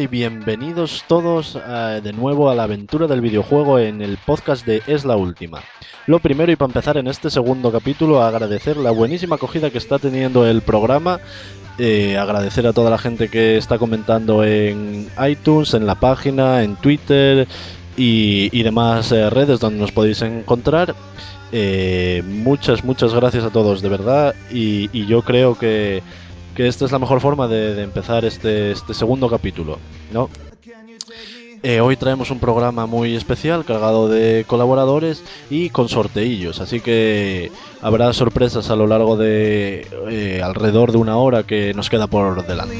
Y bienvenidos todos eh, de nuevo a la aventura del videojuego en el podcast de Es la Última. Lo primero y para empezar en este segundo capítulo, agradecer la buenísima acogida que está teniendo el programa. eh, agradecer a toda la gente que está comentando en iTunes, en la página, en Twitter y, y demás eh, redes donde nos podéis encontrar. Muchas, muchas gracias a todos, de verdad. Y yo creo que, que esta es la mejor forma de, empezar este, este segundo capítulo, ¿no? Eh, hoy traemos un programa muy especial cargado de colaboradores y con sorteillos, así que habrá sorpresas a lo largo de eh, alrededor de una hora que nos queda por delante.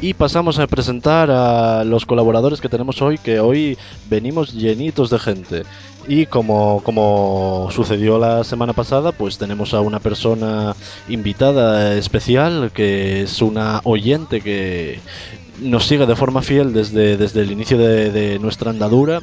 Y pasamos a presentar a los colaboradores que tenemos hoy, que hoy venimos llenitos de gente. Y como, como sucedió la semana pasada, pues tenemos a una persona invitada especial, que es una oyente que nos sigue de forma fiel desde, desde el inicio de, nuestra andadura.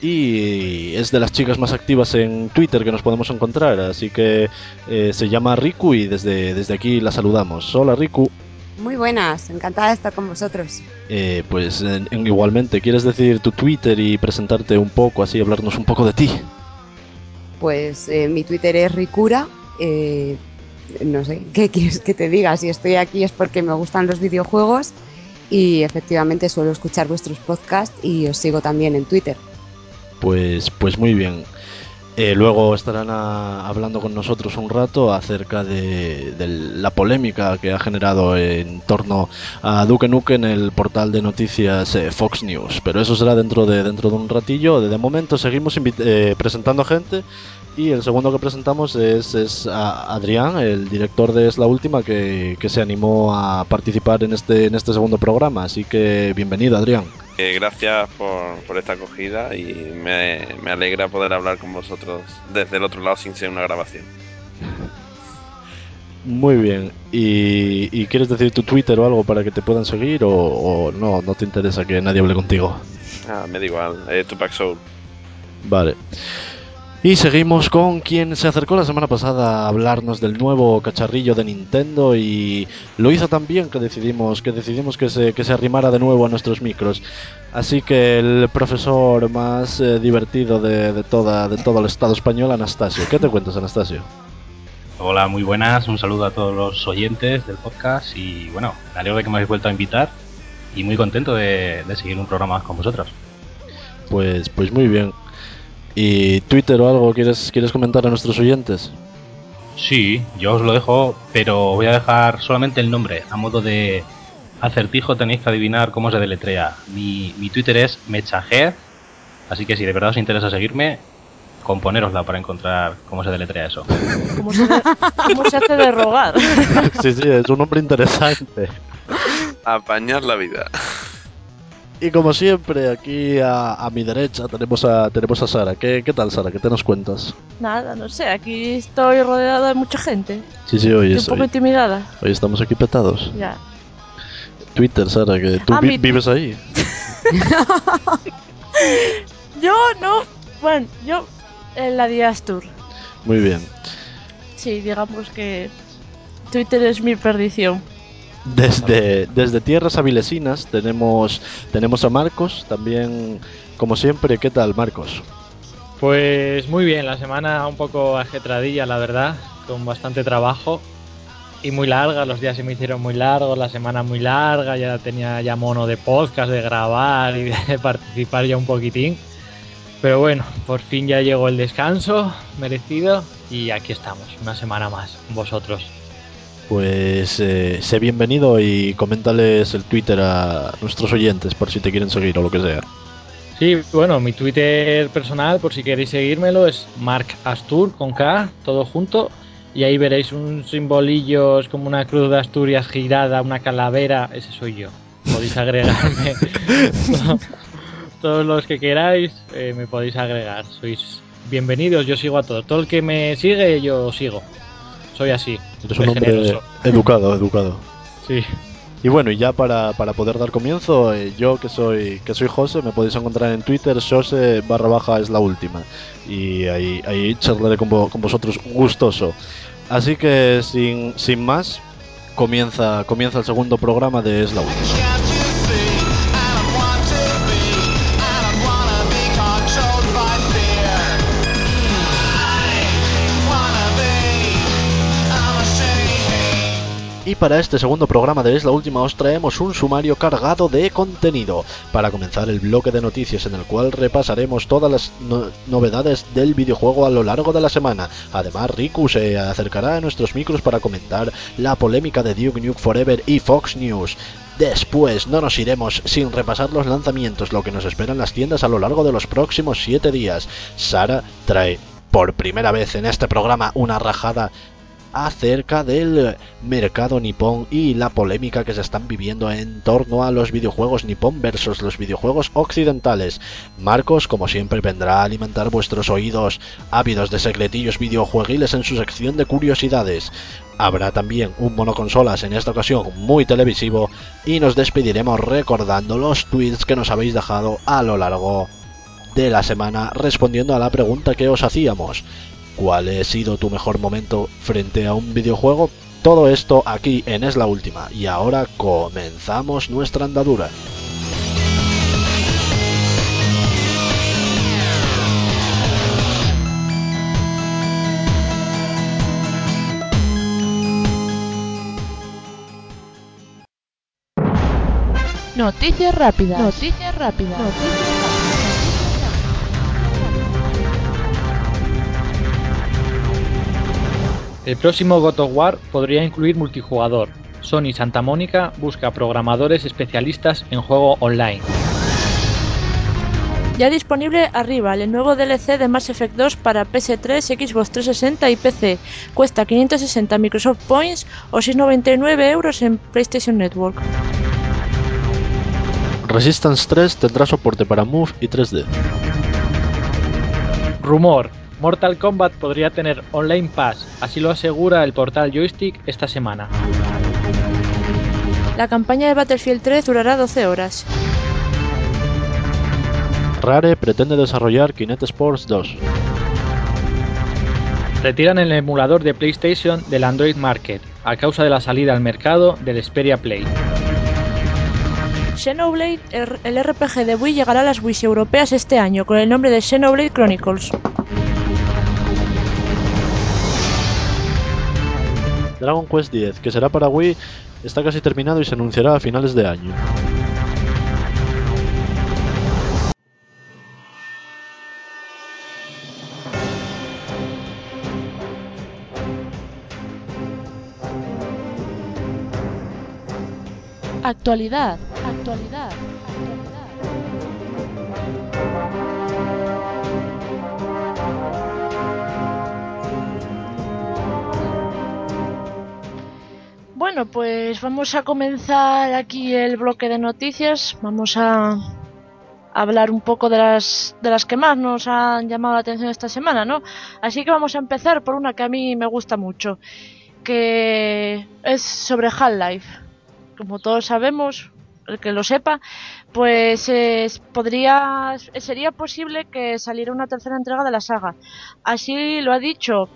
Y es de las chicas más activas en Twitter que nos podemos encontrar, así que eh, se llama Riku y desde, desde aquí la saludamos. Hola Riku. Muy buenas, encantada de estar con vosotros. Eh, pues en- en- igualmente, ¿quieres decir tu Twitter y presentarte un poco, así hablarnos un poco de ti? Pues eh, mi Twitter es Ricura. eh, no sé, ¿qué quieres que te diga? Si estoy aquí es porque me gustan los videojuegos y efectivamente suelo escuchar vuestros podcasts y os sigo también en Twitter. Pues, pues muy bien. Eh, luego estarán a- hablando con nosotros un rato acerca de, la polémica que ha generado en torno a Duke Nukem el portal de noticias eh, Fox News. Pero eso será dentro de dentro de un ratillo. De, momento seguimos eh, presentando gente y el segundo que presentamos es, es a Adrián, el director de Es la Última, que, que se animó a participar en este, en este segundo programa. Así que bienvenido, Adrián. Gracias por, por esta acogida y me, me alegra poder hablar con vosotros desde el otro lado sin ser una grabación. Muy bien. ¿Y, y quieres decir tu Twitter o algo para que te puedan seguir o, o no, no te interesa que nadie hable contigo? Ah, me da igual, eh, Tupac Soul. Vale. Y seguimos con quien se acercó la semana pasada a hablarnos del nuevo cacharrillo de Nintendo y lo hizo tan bien que decidimos que decidimos que se, que se arrimara de nuevo a nuestros micros. Así que el profesor más eh, divertido de, de toda, de todo el Estado español, Anastasio. ¿Qué te cuentas, Anastasio? Hola, muy buenas. Un saludo a todos los oyentes del podcast y bueno, me alegro de que me habéis vuelto a invitar y muy contento de, de seguir un programa más con vosotros. Pues, pues muy bien. ¿Y Twitter o algo quieres, quieres comentar a nuestros oyentes? Sí, yo os lo dejo, pero voy a dejar solamente el nombre. A modo de acertijo tenéis que adivinar cómo se deletrea. Mi, mi Twitter es mechajer, así que si de verdad os interesa seguirme, componérosla para encontrar cómo se deletrea eso. ¿Cómo se, cómo se hace de rogar? sí, sí, es un nombre interesante. Apañar la vida. Y como siempre, aquí a, a mi derecha tenemos a, tenemos a Sara. ¿Qué, ¿Qué tal, Sara? ¿Qué te nos cuentas? Nada, no sé, aquí estoy rodeada de mucha gente. Sí, sí, hoy, Estoy es, un poco hoy, intimidada. hoy estamos aquí petados. Ya. Twitter, Sara, que tú Ah, vi- mi- vives ahí. Yo no. Bueno, yo en la Díaz Tour. Muy bien. Sí, digamos que Twitter es mi perdición. Desde, tierras avilesinas tenemos, tenemos a Marcos, también, como siempre. ¿Qué tal, Marcos? Pues muy bien, la semana un poco ajetradilla, la verdad, con bastante trabajo y muy larga, los días se me hicieron muy largos, la semana muy larga, ya tenía ya mono de podcast, de grabar y de participar ya un poquitín. Pero bueno, por fin ya llegó el descanso merecido y aquí estamos, una semana más vosotros. Pues eh, sé bienvenido y coméntales el Twitter a nuestros oyentes por si te quieren seguir o lo que sea. Sí, bueno, mi Twitter personal, por si queréis seguírmelo, es Mark Astur con K, todo junto. Y ahí veréis un simbolillo, es como una cruz de Asturias girada, una calavera, ese soy yo. Podéis agregarme. todos los que queráis, eh, me podéis agregar. Sois bienvenidos, yo sigo a todos. Todo el que me sigue, yo sigo. Soy así. Eres un hombre generoso. educado, educado. Sí. Y bueno, y ya para, para poder dar comienzo, eh, yo que soy que soy José, me podéis encontrar en Twitter, Jose barra baja es la última. Y ahí, ahí charlaré con, vo- con vosotros gustoso. Así que sin, sin más, Comienza, comienza el segundo programa de Es la Última. Y para este segundo programa de Es la Última os traemos un sumario cargado de contenido. Para comenzar el bloque de noticias en el cual repasaremos todas las no- novedades del videojuego a lo largo de la semana. Además, Riku se acercará a nuestros micros para comentar la polémica de Duke Nuke Forever y Fox News. Después no nos iremos sin repasar los lanzamientos, lo que nos espera en las tiendas a lo largo de los próximos 7 días. Sara trae por primera vez en este programa una rajada acerca del mercado nipón y la polémica que se están viviendo en torno a los videojuegos nipón versus los videojuegos occidentales. Marcos, como siempre, vendrá a alimentar vuestros oídos ávidos de secretillos videojueguiles en su sección de curiosidades. Habrá también un monoconsolas en esta ocasión muy televisivo y nos despediremos recordando los tweets que nos habéis dejado a lo largo de la semana respondiendo a la pregunta que os hacíamos. ¿Cuál ha sido tu mejor momento frente a un videojuego? Todo esto aquí en Es la Última y ahora comenzamos nuestra andadura. Noticias rápidas. Noticias rápidas. El próximo God of War podría incluir multijugador. Sony Santa Mónica busca programadores especialistas en juego online. Ya disponible arriba el nuevo DLC de Mass Effect 2 para PS3, Xbox 360 y PC. Cuesta 560 Microsoft Points o 6,99 euros en PlayStation Network. Resistance 3 tendrá soporte para Move y 3D. Rumor. Mortal Kombat podría tener Online Pass, así lo asegura el portal Joystick esta semana. La campaña de Battlefield 3 durará 12 horas. Rare pretende desarrollar Kinect Sports 2. Retiran el emulador de PlayStation del Android Market a causa de la salida al mercado del Xperia Play. Xenoblade, el el RPG de Wii llegará a las Wii europeas este año con el nombre de Xenoblade Chronicles. Dragon Quest X, que será para Wii, está casi terminado y se anunciará a finales de año. Actualidad, actualidad, Bueno, pues vamos a comenzar aquí el bloque de noticias. Vamos a hablar un poco de las, de las que más nos han llamado la atención esta semana, ¿no? Así que vamos a empezar por una que a mí me gusta mucho, que es sobre Half-Life. Como todos sabemos, el que lo sepa, pues es- podría sería posible que saliera una tercera entrega de la saga. Así lo ha dicho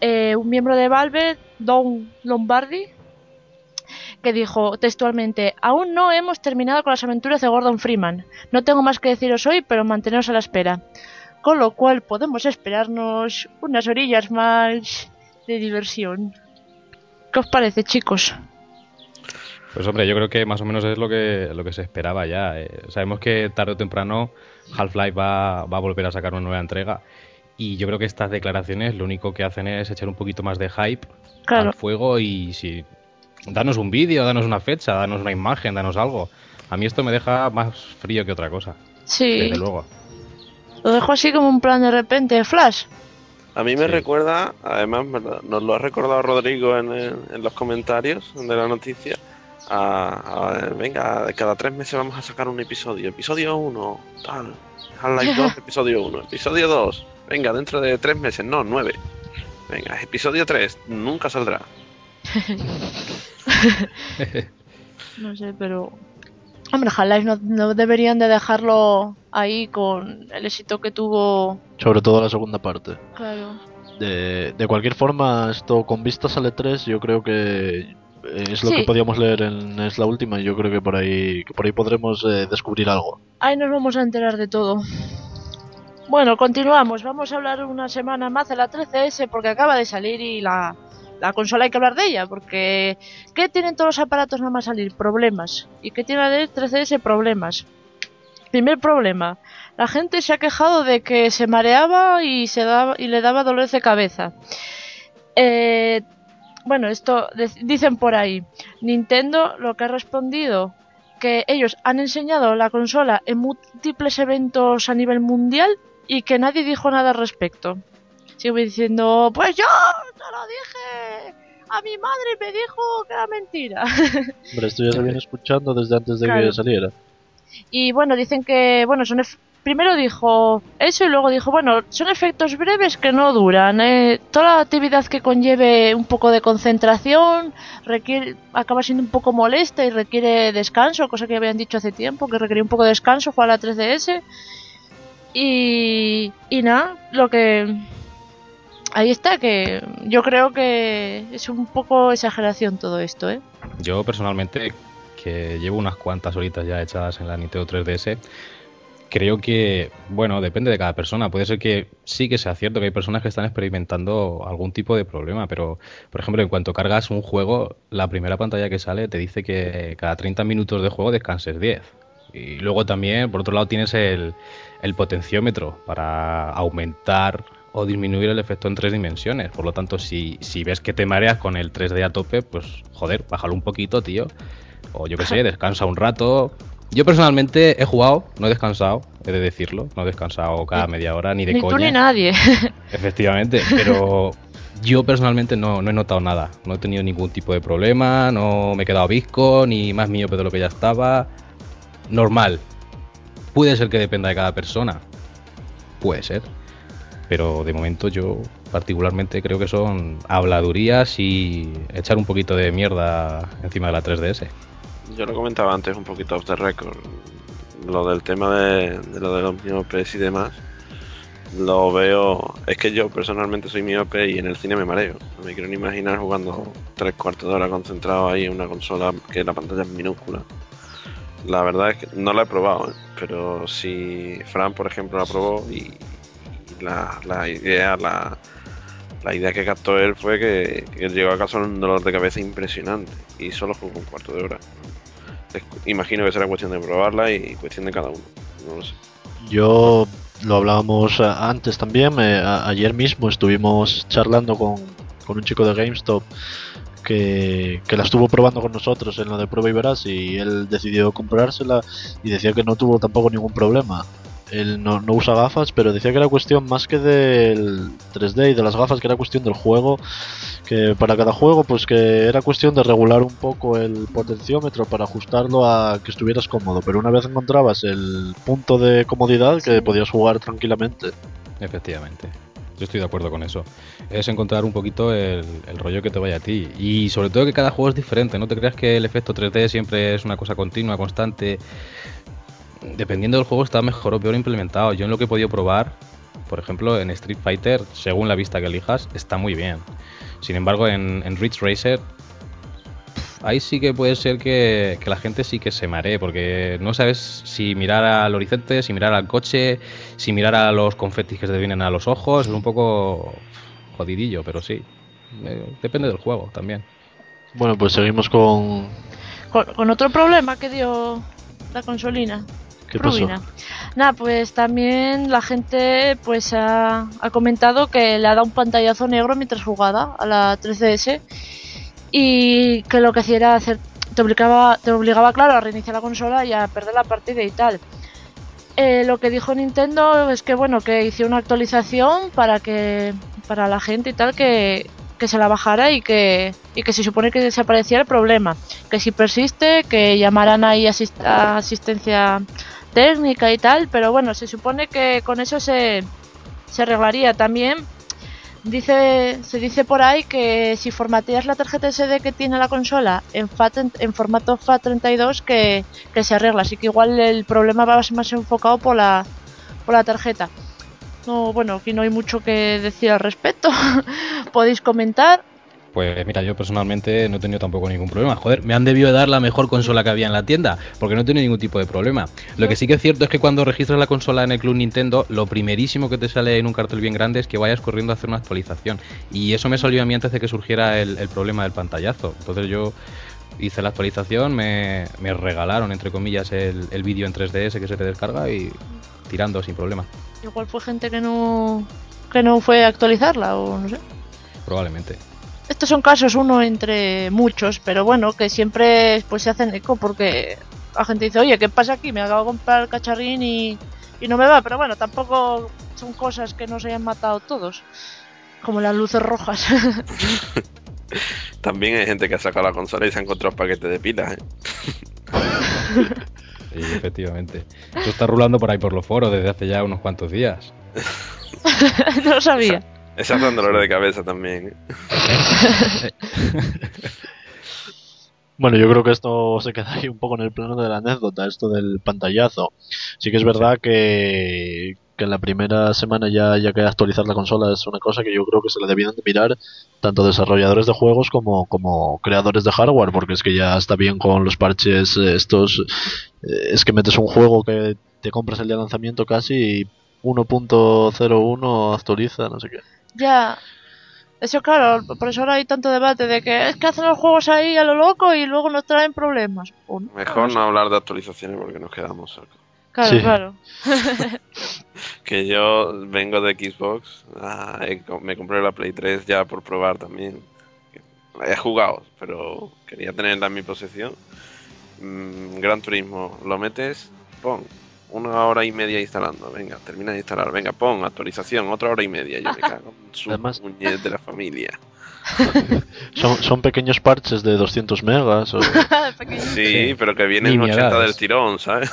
eh, un miembro de Valve, Don Lombardi, que dijo textualmente, aún no hemos terminado con las aventuras de Gordon Freeman. No tengo más que deciros hoy, pero manteneros a la espera. Con lo cual podemos esperarnos unas orillas más de diversión. ¿Qué os parece, chicos? Pues hombre, yo creo que más o menos es lo que, lo que se esperaba ya. eh. Sabemos que tarde o temprano Half-Life va, va a volver a sacar una nueva entrega. Y yo creo que estas declaraciones lo único que hacen es echar un poquito más de hype Claro. al fuego y si danos un vídeo, danos una fecha, danos una imagen, danos algo. A mí esto me deja más frío que otra cosa, Sí, desde luego. lo dejo así como un plan de repente, flash. A mí me Sí. recuerda, además nos lo ha recordado Rodrigo en, el- en los comentarios de la noticia. A, a- venga, cada tres meses vamos a sacar un episodio. Episodio 1, tal. Half-Life 2, episodio 1. Episodio 2, venga, dentro de tres meses, no, nueve. Venga, episodio 3, nunca saldrá. No sé, pero... Hombre, Half-Life no, no deberían de dejarlo ahí con el éxito que tuvo... Sobre todo la segunda parte. Claro. De, de cualquier forma, esto con vistas al E3, yo creo que Eh, Es lo Sí. que podíamos leer en Es la última y yo creo que por ahí, que por ahí podremos eh, descubrir algo. Ahí nos vamos a enterar de todo. Bueno, continuamos. Vamos a hablar una semana más de la 13S porque acaba de salir y la, la consola hay que hablar de ella. Porque ¿qué tienen todos los aparatos nada más salir? Problemas. ¿Y qué tiene la 13S? Problemas. Primer problema. La gente se ha quejado de que se mareaba y, se daba, y le daba dolores de cabeza. Eh, bueno, esto dicen por ahí. Nintendo lo que ha respondido que ellos han enseñado la consola en múltiples eventos a nivel mundial y que nadie dijo nada al respecto. Sigo diciendo, pues yo te lo dije. A mi madre me dijo que era mentira. Hombre, esto ya se viene escuchando desde antes de Claro. que saliera. Y bueno, dicen que, bueno, son primero dijo eso y luego dijo, bueno, son efectos breves que no duran. eh. Toda la actividad que conlleve un poco de concentración requiere, acaba siendo un poco molesta y requiere descanso, cosa que habían dicho hace tiempo, que requería un poco de descanso jugar a la 3DS. Y, y nada, lo que... Ahí está, que yo creo que es un poco exageración todo esto, ¿eh? Yo personalmente, que llevo unas cuantas horitas ya echadas en la Nintendo 3DS, creo que, bueno, depende de cada persona. Puede ser que sí que sea cierto que hay personas que están experimentando algún tipo de problema, pero, por ejemplo, en cuanto cargas un juego, la primera pantalla que sale te dice que cada 30 minutos de juego descanses 10. Y luego también, por otro lado, tienes el, el potenciómetro para aumentar o disminuir el efecto en tres dimensiones. Por lo tanto, si, si ves que te mareas con el 3D a tope, pues joder, bájalo un poquito, tío. O yo qué sé, descansa un rato. Yo personalmente he jugado, no he descansado, he de decirlo. No he descansado cada media hora, ni de Ni tú coña. ni nadie. Efectivamente, pero yo personalmente no, no he notado nada. No he tenido ningún tipo de problema, no me he quedado visco, ni más miope de lo que ya estaba. Normal. Puede ser que dependa de cada persona. Puede ser. Pero de momento yo particularmente creo que son habladurías y echar un poquito de mierda encima de la 3DS. Yo lo comentaba antes un poquito off the record. Lo del tema de, de lo de los miopes y demás. Lo veo. Es que yo personalmente soy miope y en el cine me mareo. No me quiero ni imaginar jugando tres cuartos de hora concentrado ahí en una consola que la pantalla es minúscula. La verdad es que no la he probado, ¿eh? pero si Fran, por ejemplo, la probó y, la, la idea, la, la idea que captó él fue que, que llegó a casa un dolor de cabeza impresionante y solo jugó un cuarto de hora. Imagino que será cuestión de probarla y cuestión de cada uno. Yo lo hablábamos eh, antes también. eh, ayer mismo estuvimos charlando con, con un chico de GameStop que, que la estuvo probando con nosotros en lo de prueba y verás y él decidió comprársela y decía que no tuvo tampoco ningún problema. Él no, no usa gafas, pero decía que era cuestión más que del 3D y de las gafas, que era cuestión del juego, que para cada juego pues que era cuestión de regular un poco el potenciómetro para ajustarlo a que estuvieras cómodo, pero una vez encontrabas el punto de comodidad que podías jugar tranquilamente. Efectivamente. Yo estoy de acuerdo con eso. Es encontrar un poquito el, el rollo que te vaya a ti. Y sobre todo que cada juego es diferente. No te creas que el efecto 3D siempre es una cosa continua, constante. Dependiendo del juego está mejor o peor implementado. Yo en lo que he podido probar, por ejemplo, en Street Fighter, según la vista que elijas, está muy bien. Sin embargo, en, en Ridge Racer, pf, ahí sí que puede ser que, que la gente sí que se maree, porque no sabes si mirar al horizonte, si mirar al coche, si mirar a los confetis que te vienen a los ojos. Es un poco jodidillo, pero sí. Eh, depende del juego también. Bueno, pues seguimos con... con, con otro problema que dio la consolina. ¿Qué pasó? Rubina. Nada, pues también la gente pues ha, ha comentado que le ha dado un pantallazo negro mientras jugaba a la 3DS y que lo que hacía era hacer te obligaba te obligaba claro a reiniciar la consola y a perder la partida y tal. Eh, lo que dijo Nintendo es que bueno que hizo una actualización para que para la gente y tal que, que se la bajara y que y que se supone que desapareciera el problema que si persiste que llamaran ahí asist- a asistencia técnica y tal pero bueno se supone que con eso se se arreglaría. También dice se dice por ahí que si formateas la tarjeta SD que tiene la consola en FAT en formato FAT32 que, que se arregla. Así que igual el problema va a ser más enfocado por la por la tarjeta. No bueno aquí no hay mucho que decir al respecto. Podéis comentar Pues mira, yo personalmente no he tenido tampoco ningún problema. Joder, me han debido dar la mejor consola que había en la tienda, porque no he tenido ningún tipo de problema. Lo que sí que es cierto es que cuando registras la consola en el Club Nintendo, lo primerísimo que te sale en un cartel bien grande es que vayas corriendo a hacer una actualización. Y eso me salió a mí antes de que surgiera el, el problema del pantallazo. Entonces yo hice la actualización, me, me regalaron, entre comillas, el, el vídeo en 3DS que se te descarga y tirando sin problema, Igual fue gente que no que no fue a actualizarla o no sé. probablemente. Estos son casos uno entre muchos, pero bueno, que siempre pues se hacen eco porque la gente dice, oye, ¿qué pasa aquí? Me acabo de comprar el cacharrín y, y no me va, pero bueno, tampoco son cosas que no se hayan matado todos, como las luces rojas. También hay gente que ha sacado la consola y se ha encontrado paquetes de pilas, ¿eh? Sí, efectivamente. Esto está rulando por ahí por los foros desde hace ya unos cuantos días. no lo sabía. Esas dan dolor de cabeza también, ¿eh? Bueno, yo creo que esto se queda ahí un poco en el plano de la anécdota, esto del pantallazo. Sí que es verdad que, que en la primera semana ya haya que actualizar la consola es una cosa que yo creo que se le debían de mirar tanto desarrolladores de juegos como, como creadores de hardware, porque es que ya está bien con los parches eh, estos. eh, Es que metes un juego que te compras el de lanzamiento casi y 1.01 actualiza, no sé qué. Ya. Eso claro, por eso ahora hay tanto debate de que es que hacen los juegos ahí a lo loco y luego nos traen problemas. No, Mejor no hablar de actualizaciones porque nos quedamos cerca. Claro, Sí. claro. Que yo vengo de Xbox, ah, me compré la Play 3 ya por probar también. He jugado, pero quería tenerla en mi posesión. Mm, Gran Turismo, lo metes, pon, una hora y media instalando, venga, termina de instalar, venga, pon, actualización, otra hora y media, yo me cago en su Además- muñez de la familia. Son, son pequeños parches de 200 megas o... Sí, pero que vienen 80 Nimiedades. del tirón, ¿sabes?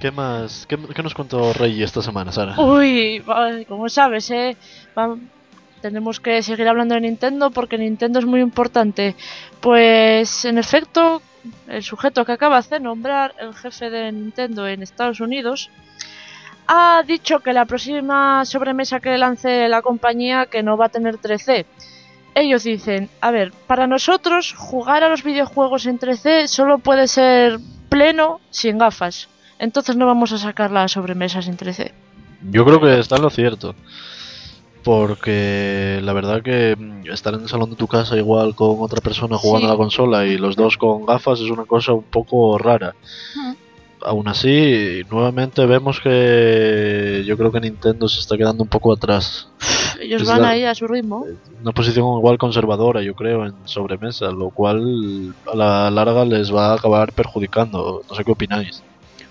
¿Qué más? ¿Qué, qué nos contó Rey esta semana, Sara? Uy, como sabes, eh, va- tenemos que seguir hablando de Nintendo porque Nintendo es muy importante. Pues en efecto, el sujeto que acabas de nombrar, el jefe de Nintendo en Estados Unidos, ha dicho que la próxima sobremesa que lance la compañía que no va a tener 3D. Ellos dicen, a ver, para nosotros jugar a los videojuegos en 3D solo puede ser pleno sin gafas. Entonces no vamos a sacar las sobremesas en 3D. Yo creo que está lo cierto. Porque la verdad que mm, estar en el salón de tu casa igual con otra persona jugando Sí. a la consola y los dos con gafas es una cosa un poco rara. Mm. Aún así, nuevamente vemos que yo creo que Nintendo se está quedando un poco atrás. Ellos Es van la- ahí a su ritmo. Una posición igual conservadora, yo creo, en sobremesa, lo cual a la larga les va a acabar perjudicando. No sé qué opináis.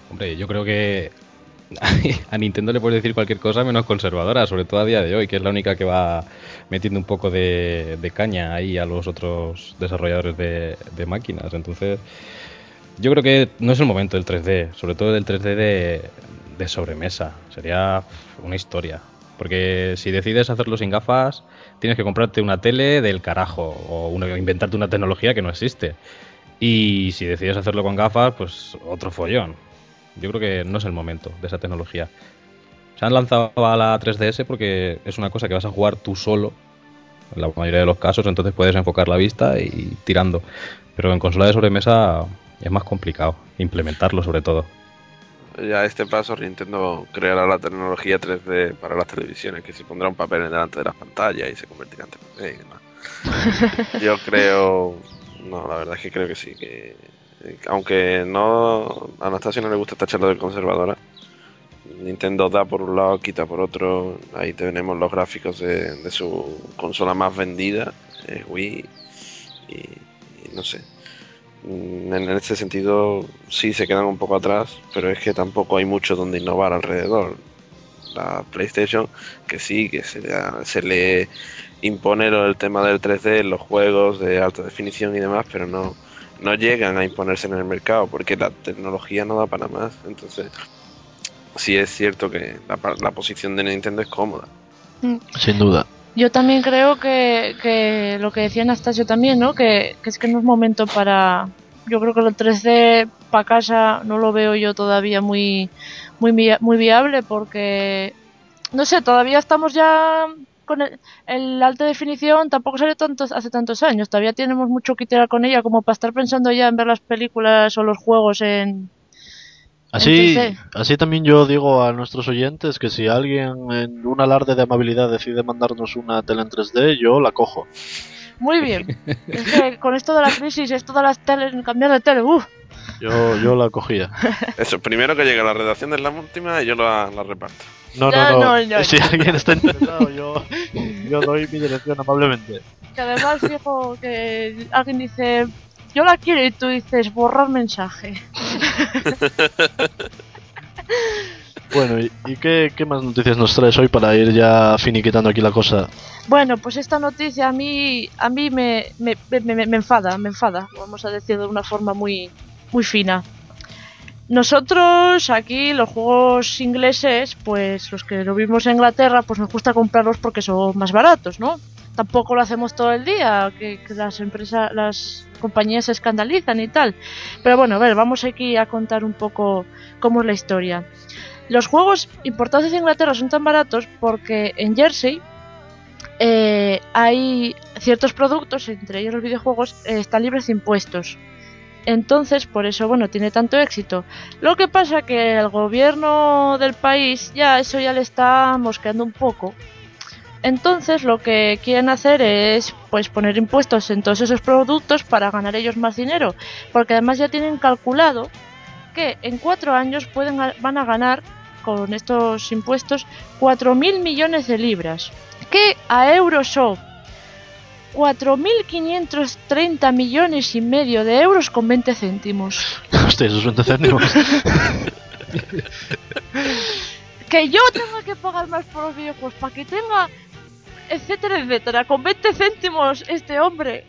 Hombre, yo creo que a Nintendo le puedes decir cualquier cosa menos conservadora, sobre todo a día de hoy, que es la única que va metiendo un poco de, caña ahí a los otros desarrolladores de, máquinas. Entonces, yo creo que no es el momento del 3D, sobre todo del 3D de, de sobremesa. Sería una historia. Porque si decides hacerlo sin gafas, tienes que comprarte una tele del carajo o inventarte una tecnología que no existe. Y si decides hacerlo con gafas, pues otro follón. Yo creo que no es el momento de esa tecnología. Se han lanzado a la 3DS porque es una cosa que vas a jugar tú solo, en la mayoría de los casos, entonces puedes enfocar la vista y tirando. Pero en consola de sobremesa es más complicado implementarlo sobre todo. Ya a este paso Nintendo creará la tecnología 3D para las televisiones, que se pondrá un papel delante de las pantallas y se convertirá en 3D y demás. Yo creo, no, la verdad es que creo que sí, que aunque no a Anastasia no le gusta tacharlo de conservadora, Nintendo da por un lado, quita por otro, ahí tenemos los gráficos de, de su consola más vendida, eh, Wii, y, no sé, Mm, en este sentido sí se quedan un poco atrás, pero es que tampoco hay mucho donde innovar alrededor. La PlayStation, que sí, que se se le impone el tema del 3D en los juegos de alta definición y demás, pero no, no llegan a imponerse en el mercado porque la tecnología no da para más. Entonces, sí es cierto que la, pa- la posición de Nintendo es cómoda. Sin duda. Yo también creo que, que lo que decía Anastasio también, ¿no? Que, que es que no es momento para... Yo creo que lo 3D para casa no lo veo yo todavía muy, muy, muy viable porque... No sé, todavía estamos ya con el, el alta definición tampoco salió tantos, hace tantos años. Todavía tenemos mucho que tirar con ella como para estar pensando ya en ver las películas o los juegos en... Así, así también yo digo a nuestros oyentes que si alguien en un alarde de amabilidad decide mandarnos una tele en 3D, yo la cojo. Muy bien. es que con esto de la crisis, esto de las teles, cambiar de tele, uff. Yo, yo la cogía. Eso, primero que llegue a la redacción de la última y yo la, la reparto. No, no, no. no, no. Si alguien está interesado, yo, yo doy mi dirección amablemente. Que además, fijo, que alguien dice, yo la quiero y tú dices, borrar mensaje. Bueno, ¿y, y qué, qué más noticias nos traes hoy para ir ya finiquitando aquí la cosa? Bueno, pues esta noticia a mí, a mí me, me, me, me- me enfada, me enfada, vamos a decir de una forma muy, muy fina. Nosotros aquí los juegos ingleses, pues los que lo vimos en Inglaterra, pues nos gusta comprarlos porque son más baratos, ¿no? Tampoco lo hacemos todo el día, que, las empresas, las compañías se escandalizan y tal. Pero bueno, a ver, vamos aquí a contar un poco cómo es la historia. Los juegos importados de Inglaterra son tan baratos porque en Jersey eh, hay ciertos productos, entre ellos los videojuegos, eh, están libres de impuestos. Entonces, por eso, bueno, tiene tanto éxito. Lo que pasa que el gobierno del país ya eso ya le está mosqueando un poco. Entonces, lo que quieren hacer es pues poner impuestos en todos esos productos para ganar ellos más dinero, porque además ya tienen calculado que en cuatro años pueden van a ganar con estos impuestos 4.000 millones de libras, que a euros son 4.530 millones y medio de euros con 20 céntimos. Hostia, esos 20 céntimos. Que yo tenga que pagar más por los videojuegos para que tenga, etcétera, etcétera, con 20 céntimos este hombre.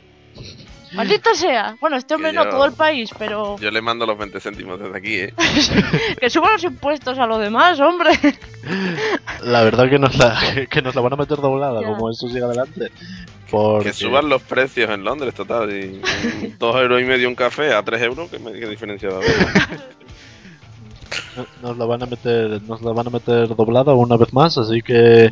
Maldita sea. Bueno, este hombre no, todo el país, pero Yo le mando los 20 céntimos desde aquí, ¿eh? que suban los impuestos a lo demás, hombre. La verdad que nos la, que nos la van a meter doblada, Ya. como eso siga adelante. Porque Que suban los precios en Londres, total. Y dos euros y medio un café a 3 euros, ¿qué, me- qué diferencia va a haber? nos la van a meter, nos la van a meter doblada una vez más, así que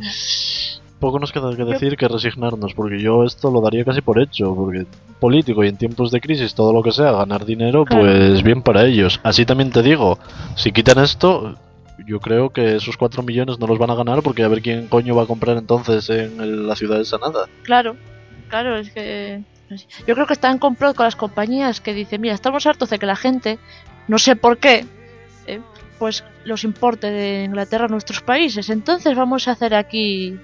poco nos queda que decir que resignarnos, porque yo esto lo daría casi por hecho, porque político y en tiempos de crisis todo lo que sea ganar dinero, Claro. pues bien para ellos. Así también te digo, si quitan esto, yo creo que esos 4 millones no los van a ganar porque a ver quién coño va a comprar entonces en el- la ciudad de Sanada. Claro, claro, es que. Yo creo que están comprados con las compañías que dicen: Mira, estamos hartos de que la gente, no sé por qué, eh, pues los importe de Inglaterra a nuestros países. Entonces vamos a hacer aquí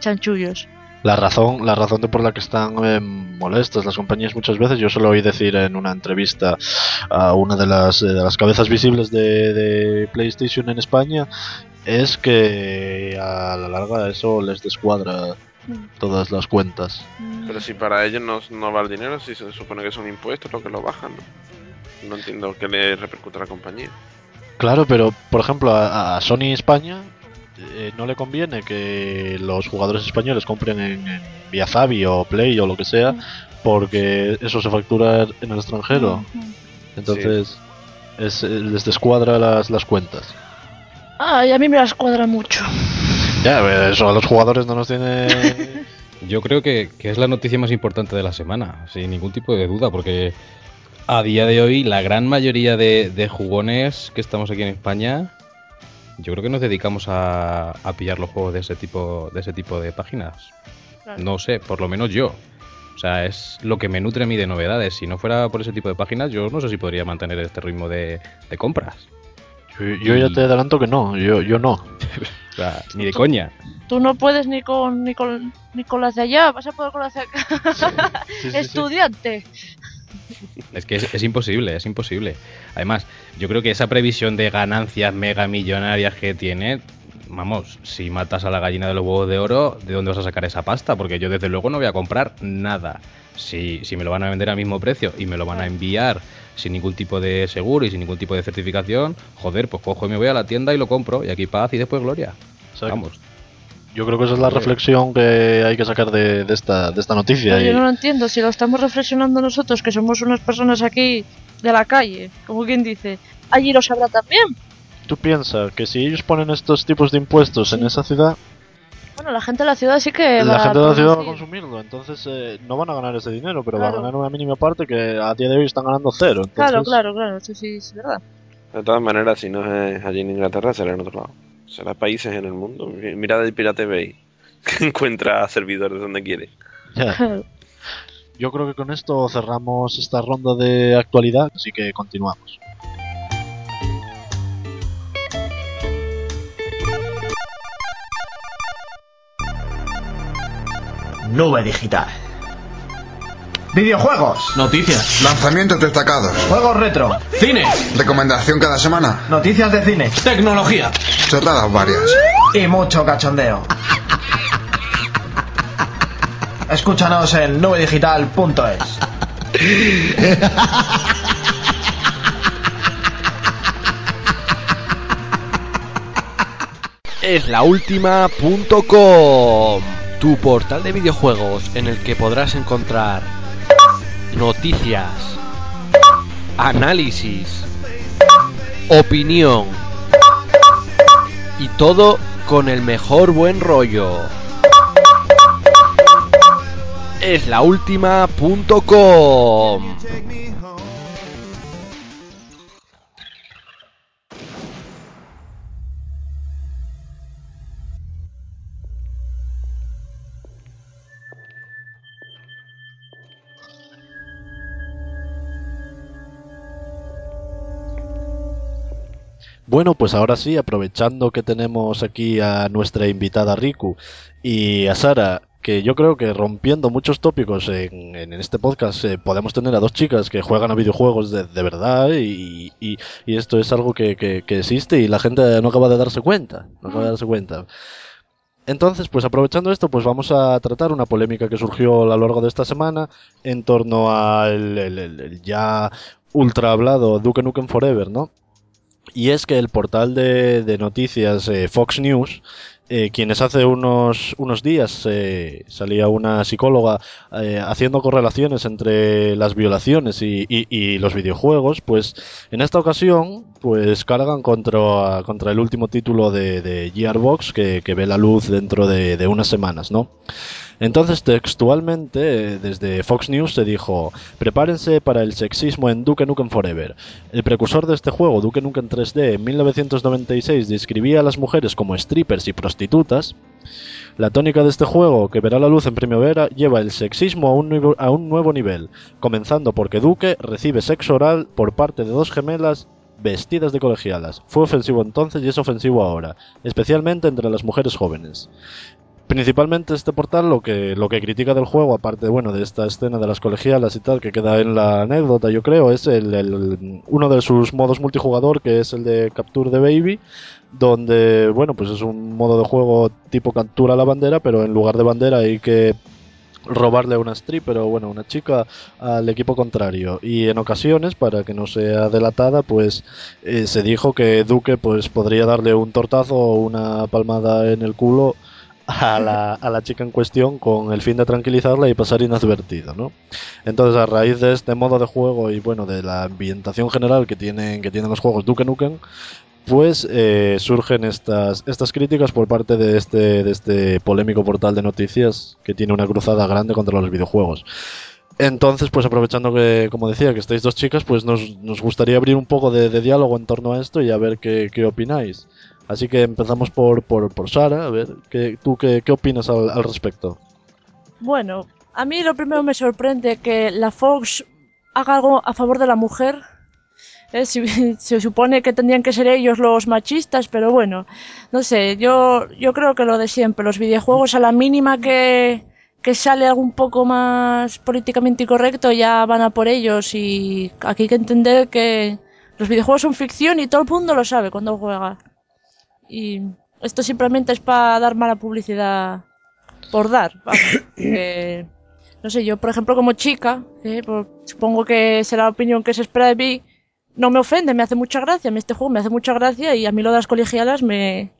chanchullos. La razón, la razón de por la que están eh, molestas las compañías muchas veces, yo se lo oí decir en una entrevista a una de las, eh, de las cabezas visibles de, de PlayStation en España, es que a la larga eso les descuadra todas las cuentas. Pero si para ellos no, no va el dinero, si se supone que son impuestos los que lo bajan, ¿no? No entiendo qué le repercute a la compañía. Claro, pero por ejemplo a, a Sony España eh, no le conviene que los jugadores españoles compren en, en vía Zavi o Play o lo que sea, porque eso se factura en el extranjero. Entonces es, eh, les descuadra las, las cuentas. Ay, a mí me las cuadra mucho. Ya, eso a los jugadores no nos tiene... Yo creo que, que es la noticia más importante de la semana, sin ningún tipo de duda, porque a día de hoy la gran mayoría de, de jugones que estamos aquí en España, yo creo que nos dedicamos a, a pillar los juegos de ese tipo de ese tipo de páginas. Claro. No sé, por lo menos yo. O sea, es lo que me nutre a mí de novedades. Si no fuera por ese tipo de páginas, yo no sé si podría mantener este ritmo de, de compras. Yo, yo ya te adelanto que no, yo, yo no. O sea, ni de coña. Tú no puedes ni con, ni con, ni con las de allá, vas a poder con las de acá. Estudiante. Es que es, es imposible, es imposible. Además, yo creo que esa previsión de ganancias mega millonarias que tiene, vamos, si matas a la gallina de los huevos de oro, ¿de dónde vas a sacar esa pasta? Porque yo desde luego no voy a comprar nada. Si, si me lo van a vender al mismo precio y me lo van a enviar sin ningún tipo de seguro y sin ningún tipo de certificación, joder, pues cojo y me voy a la tienda y lo compro. Y aquí paz y después gloria. Exacto. Vamos. Yo creo que esa es la reflexión que hay que sacar de, de esta, de esta noticia. Pero yo no lo entiendo, si lo estamos reflexionando nosotros, que somos unas personas aquí de la calle, como quien dice, allí lo sabrá también. Tú piensas que si ellos ponen estos tipos de impuestos en esa ciudad, Bueno, la gente de la ciudad sí que la va gente de la ciudad va a consumirlo, entonces eh, no van a ganar ese dinero, pero Claro. van a ganar una mínima parte que a día de hoy están ganando cero. Entonces, Claro, claro, claro, eso sí es verdad. De todas maneras, si no es allí en Inglaterra, será en otro lado. Será países en el mundo. Mira el Pirate Bay, que encuentra servidores donde quiere. Yo creo que con esto cerramos esta ronda de actualidad, así que continuamos. Nube digital. Videojuegos. Noticias. Lanzamientos destacados. Juegos retro. Cine. Recomendación cada semana. Noticias de cine. Tecnología. Chorradas varias. Y mucho cachondeo. Escúchanos en nubedigital.es. es la última.com, tu portal de videojuegos en el que podrás encontrar noticias, análisis, opinión y todo con el mejor buen rollo. Es la última.com. Bueno, pues ahora sí, aprovechando que tenemos aquí a nuestra invitada Riku y a Sara, que yo creo que rompiendo muchos tópicos en, este podcast eh, podemos tener a dos chicas que juegan a videojuegos de, de verdad y, y- esto es algo que, que- existe y la gente no acaba de darse cuenta, no acaba de darse cuenta. Entonces, pues aprovechando esto, pues vamos a tratar una polémica que surgió a lo largo de esta semana en torno al ya ultra hablado Duke Nukem Forever, ¿no? Y es que el portal de, de noticias eh, Fox News, eh, quienes hace unos, unos días eh, salía una psicóloga eh, haciendo correlaciones entre las violaciones y, y- y los videojuegos, pues en esta ocasión pues cargan contra, contra el último título de, de Gearbox que, que ve la luz dentro de, de unas semanas, ¿no? Entonces, textualmente, desde Fox News se dijo: Prepárense para el sexismo en Duke Nukem Forever. El precursor de este juego, Duke Nukem 3D, en 1996 describía a las mujeres como strippers y prostitutas. La tónica de este juego, que verá la luz en primavera, lleva el sexismo a un, a un nuevo nivel, comenzando porque Duke recibe sexo oral por parte de dos gemelas vestidas de colegialas. Fue ofensivo entonces y es ofensivo ahora, especialmente entre las mujeres jóvenes. Principalmente este portal lo que, lo que critica del juego, aparte bueno, de esta escena de las colegialas y tal, que queda en la anécdota, yo creo, es el, uno de sus modos multijugador, que es el de Capture the Baby, donde, bueno, pues es un modo de juego tipo captura la bandera, pero en lugar de bandera hay que robarle a una stripper o bueno, una chica al equipo contrario. Y en ocasiones, para que no sea delatada, pues eh, se dijo que Duque pues podría darle un tortazo o una palmada en el culo a la, a la chica en cuestión con el fin de tranquilizarla y pasar inadvertido, ¿no? Entonces, a raíz de este modo de juego y bueno, de la ambientación general que tienen, que tienen los juegos Duke Nukem, pues eh, surgen estas, estas críticas por parte de este, de este polémico portal de noticias que tiene una cruzada grande contra los videojuegos. Entonces, pues aprovechando que, como decía, que estáis dos chicas, pues nos, nos gustaría abrir un poco de, de diálogo en torno a esto y a ver qué, qué opináis. Así que empezamos por, por, por Sara, a ver, ¿qué, ¿tú qué, qué opinas al, al respecto? Bueno, a mí lo primero me sorprende que la Fox haga algo a favor de la mujer. Eh, si- se supone que tendrían que ser ellos los machistas, pero bueno, no sé, yo, yo creo que lo de siempre, los videojuegos a la mínima que, que sale algo un poco más políticamente incorrecto ya van a por ellos y aquí hay que entender que los videojuegos son ficción y todo el mundo lo sabe cuando juega. Y esto simplemente es para dar mala publicidad por dar, vamos. que, no sé, yo por ejemplo como chica, eh, por- supongo que será la opinión que se espera de mí, no me ofende, me hace mucha gracia, a mí este juego me hace mucha gracia y a mí lo de las colegialas me...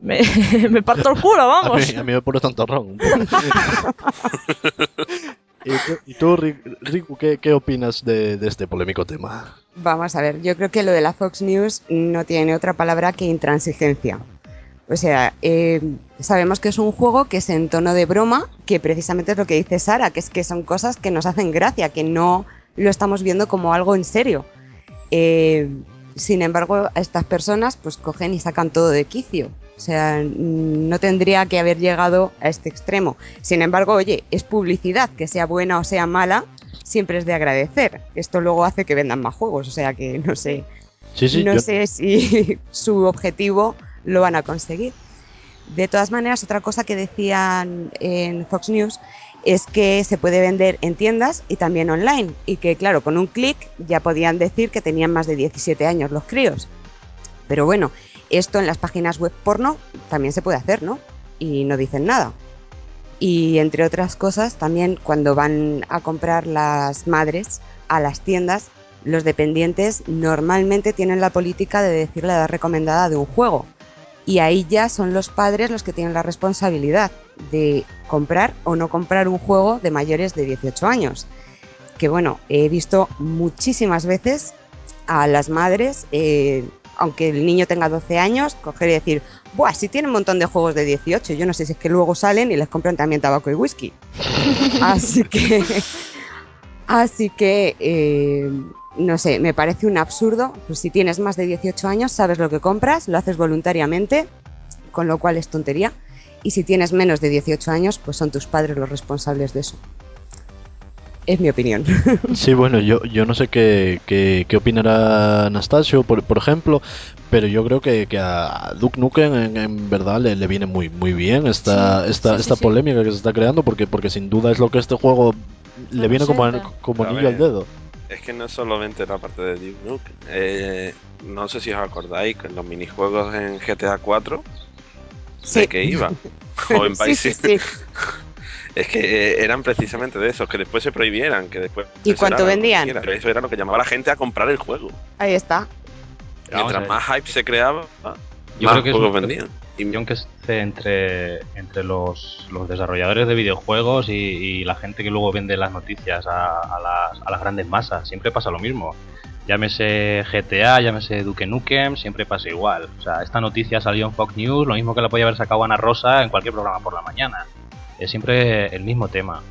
Me, me parto el culo, A vamos. mí, a mí me pone tanto ron. ¿Y tú, y tú, Ri- Riku, qué, qué opinas de, de este polémico tema? Vamos a ver, yo creo que lo de la Fox News no tiene otra palabra que intransigencia. O sea, eh, sabemos que es un juego que es en tono de broma, que precisamente es lo que dice Sara, que es que son cosas que nos hacen gracia, que no lo estamos viendo como algo en serio. Eh, sin embargo, a estas personas pues cogen y sacan todo de quicio. O sea, no tendría que haber llegado a este extremo. Sin embargo, oye, es publicidad, que sea buena o sea mala, siempre es de agradecer. Esto luego hace que vendan más juegos, o sea que no sé, Sí, sí, no yo- sé si su objetivo lo van a conseguir. De todas maneras, otra cosa que decían en Fox News es que se puede vender en tiendas y también online. Y que, claro, con un clic ya podían decir que tenían más de 17 años los críos. Pero bueno, esto en las páginas web porno también se puede hacer, ¿no? Y no dicen nada. Y entre otras cosas, también cuando van a comprar las madres a las tiendas, los dependientes normalmente tienen la política de decir la edad recomendada de un juego. Y ahí ya son los padres los que tienen la responsabilidad de comprar o no comprar un juego de mayores de 18 años. Que bueno, he visto muchísimas veces a las madres, eh, aunque el niño tenga 12 años, coger y decir, Buah, si tiene un montón de juegos de 18, yo no sé si es que luego salen y les compran también tabaco y whisky. Así que, así que, eh, no sé, me parece un absurdo. Pues si tienes más de 18 años, sabes lo que compras, lo haces voluntariamente, con lo cual es tontería. Y si tienes menos de 18 años, pues son tus padres los responsables de eso. Es mi opinión. Sí, bueno, yo, yo no sé qué, qué, qué opinará Anastasio, por, por ejemplo, pero yo creo que, que a Duke Nukem en, en verdad le, le viene muy muy bien esta, Sí, esta, sí, esta sí. polémica que se está creando, porque, porque sin duda es lo que este juego le viene como, como anillo al dedo. Es que no es solamente la parte de Duke Nukem. Eh, no sé si os acordáis que en los minijuegos en GTA 4 de qué iba. O en Sí, Vice sí, sí. Es que eh, eran precisamente de esos, que después se prohibieran, que después... ¿Y cuánto era lo que vendían? Pero eso era lo que llamaba a la gente a comprar el juego. Ahí está. Mientras más hype se creaba, Yo más creo que es juegos un- vendían. Y aunque esté entre, entre los, los desarrolladores de videojuegos y, y la gente que luego vende las noticias a, a las, a las grandes masas, siempre pasa lo mismo. Llámese GTA, llámese Duke Nukem, siempre pasa igual. O sea, esta noticia salió en Fox News, lo mismo que la podía haber sacado Ana Rosa en cualquier programa por la mañana. Es siempre el mismo tema.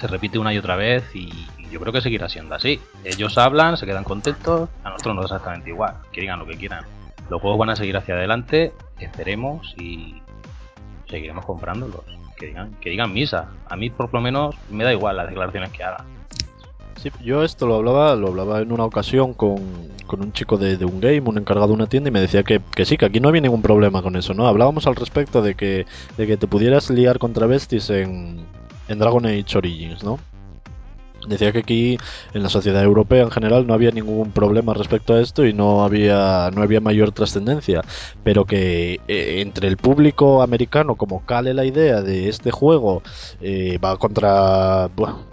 Se repite una y otra vez y, yo creo que seguirá siendo así. Ellos hablan, se quedan contentos, a nosotros nos da exactamente igual, que digan lo que quieran. Los juegos van a seguir hacia adelante, esperemos y seguiremos comprándolos. Que digan, que digan misa. A mí por lo menos me da igual las declaraciones que hagan. Sí, yo esto lo hablaba, lo hablaba en una ocasión con, con un chico de, un game, un encargado de una tienda, y me decía que, que sí, que aquí no había ningún problema con eso, ¿no? Hablábamos al respecto de que, de que te pudieras liar con travestis en, en Dragon Age Origins, ¿no? Decía que aquí en la sociedad europea en general no había ningún problema respecto a esto y no había no había mayor trascendencia, pero que eh, entre el público americano como cale la idea de este juego eh, va contra bueno,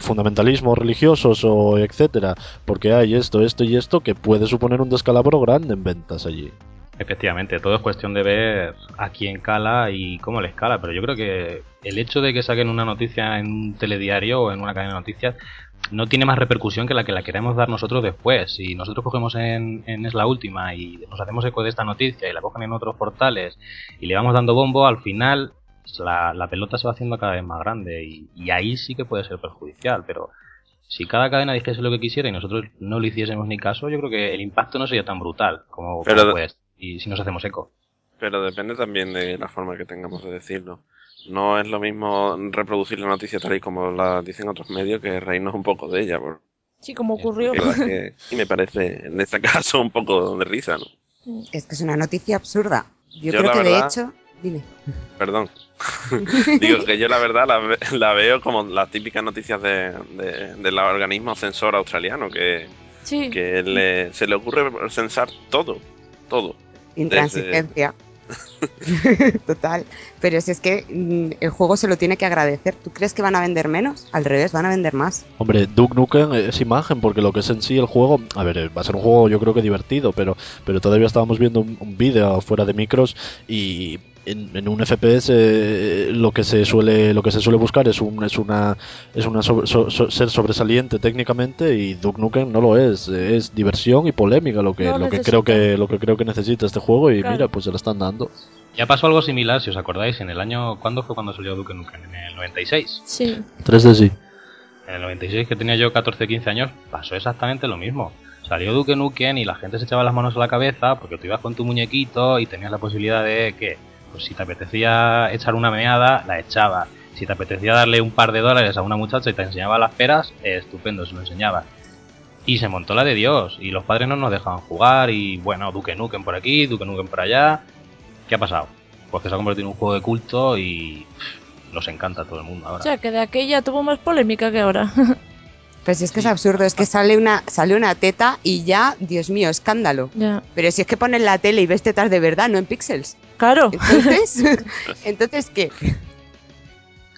fundamentalismos religiosos o etcétera, porque hay esto, esto y esto que puede suponer un descalabro grande en ventas allí. Efectivamente, todo es cuestión de ver a quién cala y cómo les cala, pero yo creo que el hecho de que saquen una noticia en un telediario o en una cadena de noticias no tiene más repercusión que la que la queremos dar nosotros después. Si nosotros cogemos en, en Es la Última y nos hacemos eco de esta noticia y la cogen en otros portales y le vamos dando bombo, al final la, la pelota se va haciendo cada vez más grande y, y ahí sí que puede ser perjudicial, pero si cada cadena dijese lo que quisiera y nosotros no le hiciésemos ni caso, yo creo que el impacto no sería tan brutal como, Pero como puede. Y si nos hacemos eco. Pero depende también de la forma que tengamos de decirlo. No es lo mismo reproducir la noticia tal y como la dicen otros medios que reírnos un poco de ella. Por, Sí, como ocurrió. que y me parece, en este caso, un poco de risa, ¿no? Es que es una noticia absurda. Yo, Yo creo que verdad- de hecho. Dime. Perdón. Digo que yo la verdad la, ve- la veo como las típicas noticias de, de- del organismo censor australiano, que, Sí. que le- se le ocurre censar todo, todo. Intransigencia. Total. Pero si es que mm, el juego se lo tiene que agradecer. ¿Tú crees que van a vender menos? Al revés, van a vender más. Hombre, Duke Nukem es imagen, porque lo que es en sí el juego, a ver, va a ser un juego yo creo que divertido, pero, pero todavía estábamos viendo un, un vídeo fuera de micros y en, en un FPS eh, lo que se suele lo que se suele buscar es un es una es una sobre- so- so- ser sobresaliente técnicamente y Duke Nukem no lo es, es diversión y polémica lo que No lo que creo que lo que creo que necesita este juego y Claro. mira, pues se lo están dando. Ya pasó algo similar, si os acordáis, en el año. ¿Cuándo fue cuando salió Duke Nukem? En el 96. Sí. 3D sí. En el 96, que tenía yo 14 15 años, pasó exactamente lo mismo. Salió Duke Nukem y la gente se echaba las manos a la cabeza porque tú ibas con tu muñequito y tenías la posibilidad de que, pues si te apetecía echar una meada, la echaba. Si te apetecía darle un par de dólares a una muchacha y te enseñaba las peras, eh, estupendo, se lo enseñaba. Y se montó la de Dios, y los padres no nos dejaban jugar, y bueno, Duke Nukem por aquí, Duke Nukem por allá. ¿Qué ha pasado? Pues que se ha convertido en un juego de culto y nos encanta a todo el mundo ahora. O sea, que de aquella tuvo más polémica que ahora. Pues si es que es absurdo, es que sale una, sale una teta y ya, Dios mío, escándalo. Pero si es que pones la tele y ves tetas de verdad, no en píxeles. Claro. Entonces, ¿entonces qué?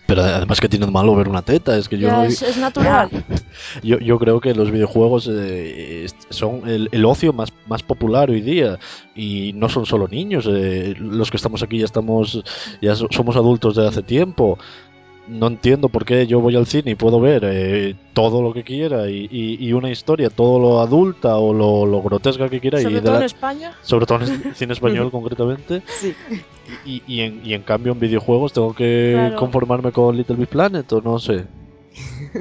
Pero además que tiene malo ver una teta, es que yo, no- es, es natural. yo, yo creo que los videojuegos eh, son el, el ocio más, más popular hoy día y no son solo niños, eh, los que estamos aquí ya estamos ya so- somos adultos de hace tiempo. No entiendo por qué yo voy al cine y puedo ver eh, todo lo que quiera y, y- y una historia, todo lo adulta o lo, lo grotesca que quiera y Sobre de todo la- en España. sobre todo en cine español concretamente. Sí. Y, y en, y en cambio en videojuegos tengo que Claro. conformarme con Little Big Planet o no sé.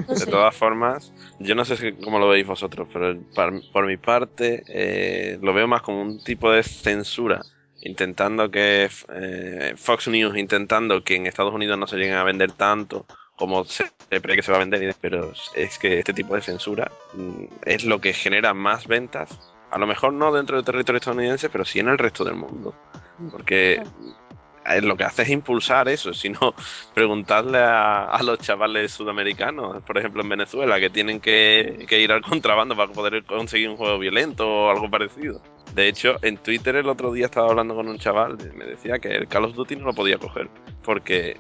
No De todas formas, yo no sé si- cómo lo veis vosotros, pero par- por mi parte eh, lo veo más como un tipo de censura, intentando que eh, Fox News, intentando que en Estados Unidos no se lleguen a vender tanto como se cree que se va a vender, pero es que este tipo de censura mm, es lo que genera más ventas, a lo mejor no dentro del territorio estadounidense, pero sí en el resto del mundo, porque eh, lo que hace es impulsar eso, sino preguntarle a, a los chavales sudamericanos, por ejemplo en Venezuela, que tienen que, que ir al contrabando para poder conseguir un juego violento o algo parecido. De hecho, en Twitter el otro día estaba hablando con un chaval, me decía que el Call of Duty no lo podía coger, porque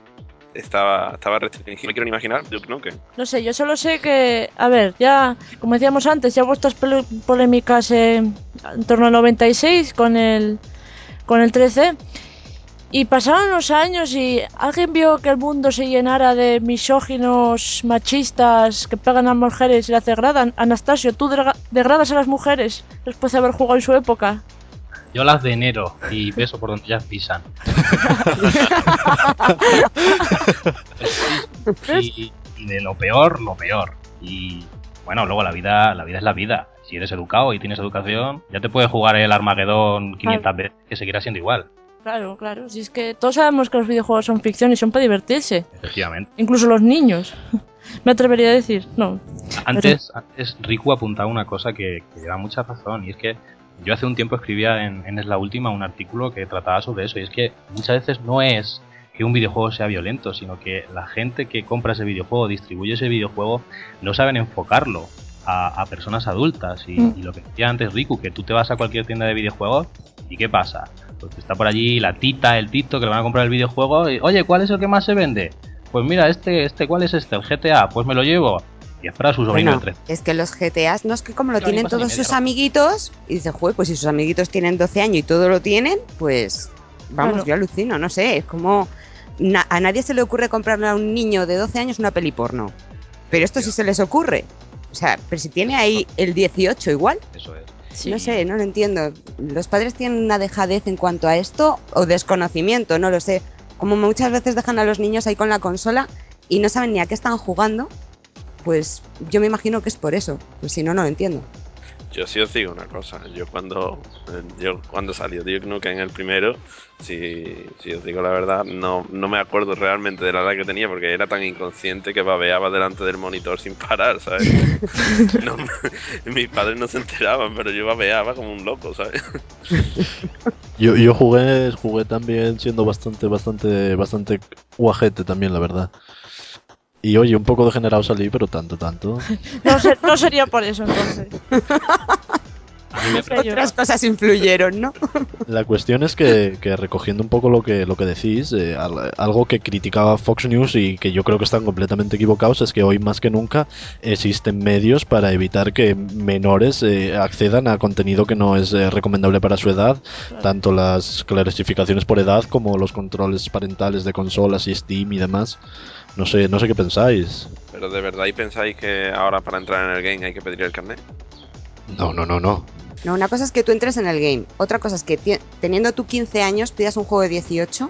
estaba, estaba restringido. Me quiero imaginar Duke Nukem. No sé, yo solo sé que, a ver, ya, como decíamos antes, ya vuestras pole- polémicas en torno al 96 con el, con el 13. Y pasaron los años y alguien vio que el mundo se llenara de misóginos, machistas, que pegan a mujeres y las degradan. Anastasio, tú degra- degradas a las mujeres después de haber jugado en su época. Yo las de enero y beso por donde ellas pisan. y, y de lo peor, lo peor. Y bueno, luego la vida, la vida es la vida. Si eres educado y tienes educación, ya te puedes jugar el Armagedón 500 veces que seguirá siendo igual. Claro, claro, si es que todos sabemos que los videojuegos son ficción y son para divertirse. Efectivamente. Incluso los niños. Me atrevería a decir, no. Antes, antes Riku apuntaba una cosa que, que lleva mucha razón y es que yo hace un tiempo escribía en, en Es la Última un artículo que trataba sobre eso y es que muchas veces no es que un videojuego sea violento, sino que la gente que compra ese videojuego, distribuye ese videojuego, no saben enfocarlo a, a personas adultas. Y, Mm. y lo que decía antes Riku, que tú te vas a cualquier tienda de videojuegos y ¿qué pasa? Pues está por allí la tita, el tito que le van a comprar el videojuego y, oye, ¿cuál es el que más se vende? Pues mira, este, este, ¿cuál es este? El GTA, pues me lo llevo. Y es para su sobrino Bueno, de 13. es que los GTAs no es que como lo Claro, tienen todos media, sus ¿no? amiguitos y dice, joder, pues si sus amiguitos tienen 12 años y todo lo tienen, pues vamos, Claro. yo alucino, no sé, es como na- a nadie se le ocurre comprarle a un niño de 12 años una peli porno. Pero esto sí se les ocurre. O sea, pero si tiene ahí el 18 igual, Eso es. Sí. no sé, no lo entiendo. Los padres tienen una dejadez en cuanto a esto o desconocimiento, no lo sé. Como muchas veces dejan a los niños ahí con la consola y no saben ni a qué están jugando, pues yo me imagino que es por eso. Pues si no, no lo entiendo. Yo sí os digo una cosa, yo cuando yo cuando salió Duke Nukem el primero, si, si os digo la verdad, no, no me acuerdo realmente de la edad que tenía porque era tan inconsciente que babeaba delante del monitor sin parar, ¿sabes? No, mis padres no se enteraban, pero yo babeaba como un loco, ¿sabes? Yo, yo jugué, jugué también siendo bastante, bastante, bastante guajete también, la verdad. Y oye, un poco degenerado salí, pero tanto, tanto. No, se- no sería por eso entonces. A mí me sé yo. Otras cosas influyeron, ¿no? La cuestión es que, que recogiendo un poco lo que, lo que decís, eh, al- algo que criticaba Fox News y que yo creo que están completamente equivocados es que hoy más que nunca existen medios para evitar que menores eh, accedan a contenido que no es eh, recomendable para su edad, tanto las clasificaciones por edad como los controles parentales de consolas y Steam y demás. No sé, no sé qué pensáis. Pero de verdad y pensáis que ahora para entrar en el game hay que pedir el carnet. No, no, no, no. No, una cosa es que tú entres en el game. Otra cosa es que teniendo tú 15 años pidas un juego de 18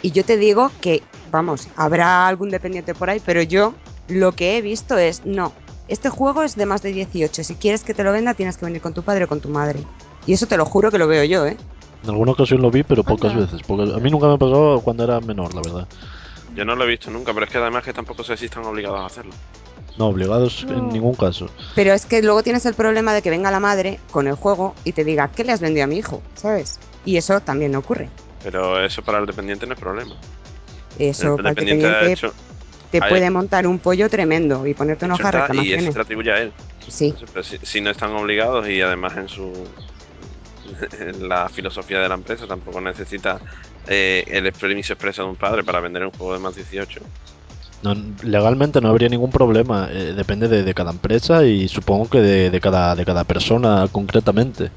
y yo te digo que, vamos, habrá algún dependiente por ahí, pero yo lo que he visto es, no, este juego es de más de 18. Si quieres que te lo venda tienes que venir con tu padre o con tu madre. Y eso te lo juro que lo veo yo, ¿eh? En alguna ocasión lo vi, pero pocas Anda. veces. pocas- A mí nunca me pasó cuando era menor, la verdad. Yo no lo he visto nunca, pero es que además que tampoco sé si están obligados a hacerlo. No, obligados en No. ningún caso. Pero es que luego tienes el problema de que venga la madre con el juego y te diga, ¿qué le has vendido a mi hijo? ¿Sabes? Y eso también ocurre. Pero eso para el dependiente no es problema. Eso el para el dependiente ha dependiente hecho te puede montar un pollo tremendo y ponerte una hecho hoja de está, y eso reclamaciones. se atribuye a él. Sí, Pero si, si no están obligados y además en su en la filosofía de la empresa tampoco necesita eh, el permiso expreso de un padre para vender un juego de más 18. No, legalmente no habría ningún problema. eh, depende de, cada empresa y supongo que de, cada, de cada persona concretamente.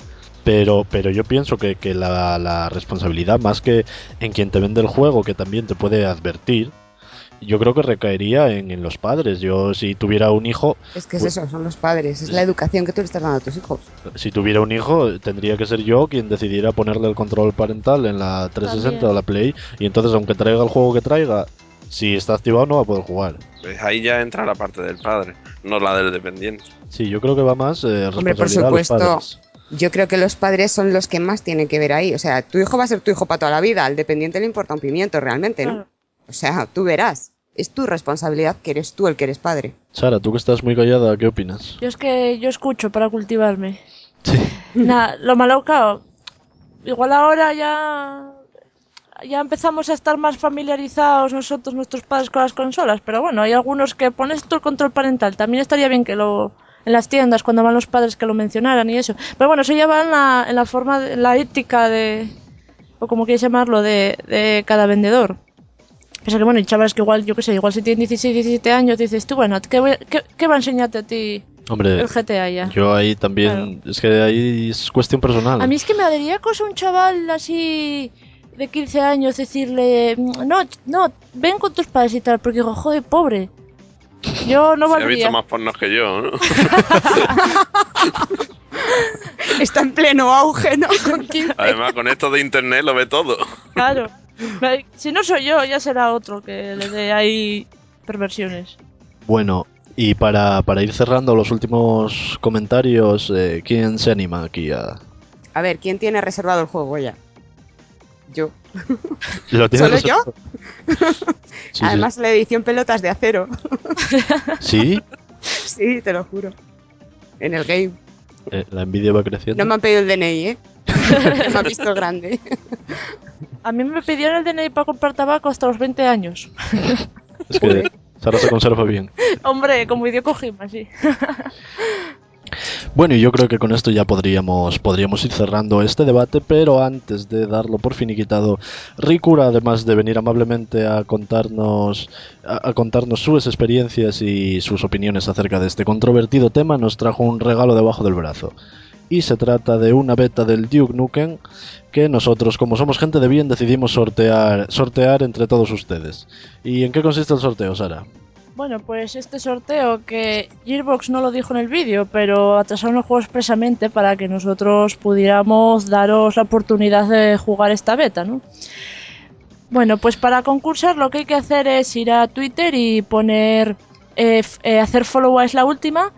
Pero, pero yo pienso que, que la responsabilidad, más que en quien te vende el juego, que también te puede advertir, yo creo que recaería en, en los padres. Yo, si tuviera un hijo, es que es Pues- eso, son los padres, es la educación que tú le estás dando a tus hijos. si tuviera un hijo, tendría que ser yo quien decidiera ponerle el control parental en la 360 También. o la Play. Y entonces, aunque traiga el juego que traiga, si está activado, no va a poder jugar. Pues ahí ya entra la parte del padre, no la del dependiente. Sí, yo creo que va más eh, Hombre, por responsabilidad a los supuesto. padres. Yo creo que los padres son los que más tienen que ver ahí. O sea, tu hijo va a ser tu hijo para toda la vida, al dependiente le importa un pimiento realmente, ¿no? Claro. O sea, tú verás. Es tu responsabilidad que eres tú el que eres padre. Sara, tú que estás muy callada, ¿qué opinas? Yo es que yo escucho para cultivarme. Sí. Nada, lo malo, claro, igual ahora ya ya empezamos a estar más familiarizados nosotros, nuestros padres, con las consolas, pero bueno, hay algunos que pones tú el control parental. También estaría bien que lo en las tiendas cuando van los padres que lo mencionaran y eso. Pero bueno, eso ya va en la, en la forma, de, la ética de o como quieres llamarlo de, de cada vendedor. Pasa que bueno, hay chavales que igual, yo qué sé, igual si tienen 16, 17 años, dices tú, bueno, ¿qué, voy- qué, qué va a enseñarte a ti Hombre, el GTA ya? yo ahí también, es que ahí es cuestión personal. A mí es que me daría cosa un chaval así de 15 años decirle, no, no, ven con tus padres y tal, porque digo, joder, pobre. Yo no Se ha valdría. visto más pornos que yo, ¿no? Está en pleno auge, ¿no? Con 15. Además, con esto de internet lo ve todo. Claro. Si no soy yo, ya será otro que le dé ahí perversiones. Bueno, y para, para ir cerrando los últimos comentarios, eh, ¿quién se anima aquí a...? A ver, ¿quién tiene reservado el juego ya? Yo. ¿Lo ¿Solo yo? reservado? Sí, sí. Además, la edición pelotas de acero. ¿Sí? sí, te lo juro. En el game. Eh, la envidia va creciendo. No me han pedido el DNI, ¿eh? me han visto grande. A mí me pidieron el DNI para comprar tabaco hasta los 20 años. Es que Sara se conserva bien. Hombre, como idiota Kojima, sí. Bueno, y yo creo que con esto ya podríamos, podríamos ir cerrando este debate, pero antes de darlo por finiquitado, Rikura, además de venir amablemente a contarnos, a, a contarnos sus experiencias y sus opiniones acerca de este controvertido tema, nos trajo un regalo debajo del brazo. Y se trata de una beta del Duke Nukem que nosotros, como somos gente de bien, decidimos sortear, sortear entre todos ustedes. ¿Y en qué consiste el sorteo, Sara? Bueno, pues este sorteo que Gearbox no lo dijo en el vídeo, pero atrasaron el juego expresamente para que nosotros pudiéramos daros la oportunidad de jugar esta beta, ¿no? Bueno, pues para concursar lo que hay que hacer es ir a Twitter y poner eh, eh, hacer follow a es la última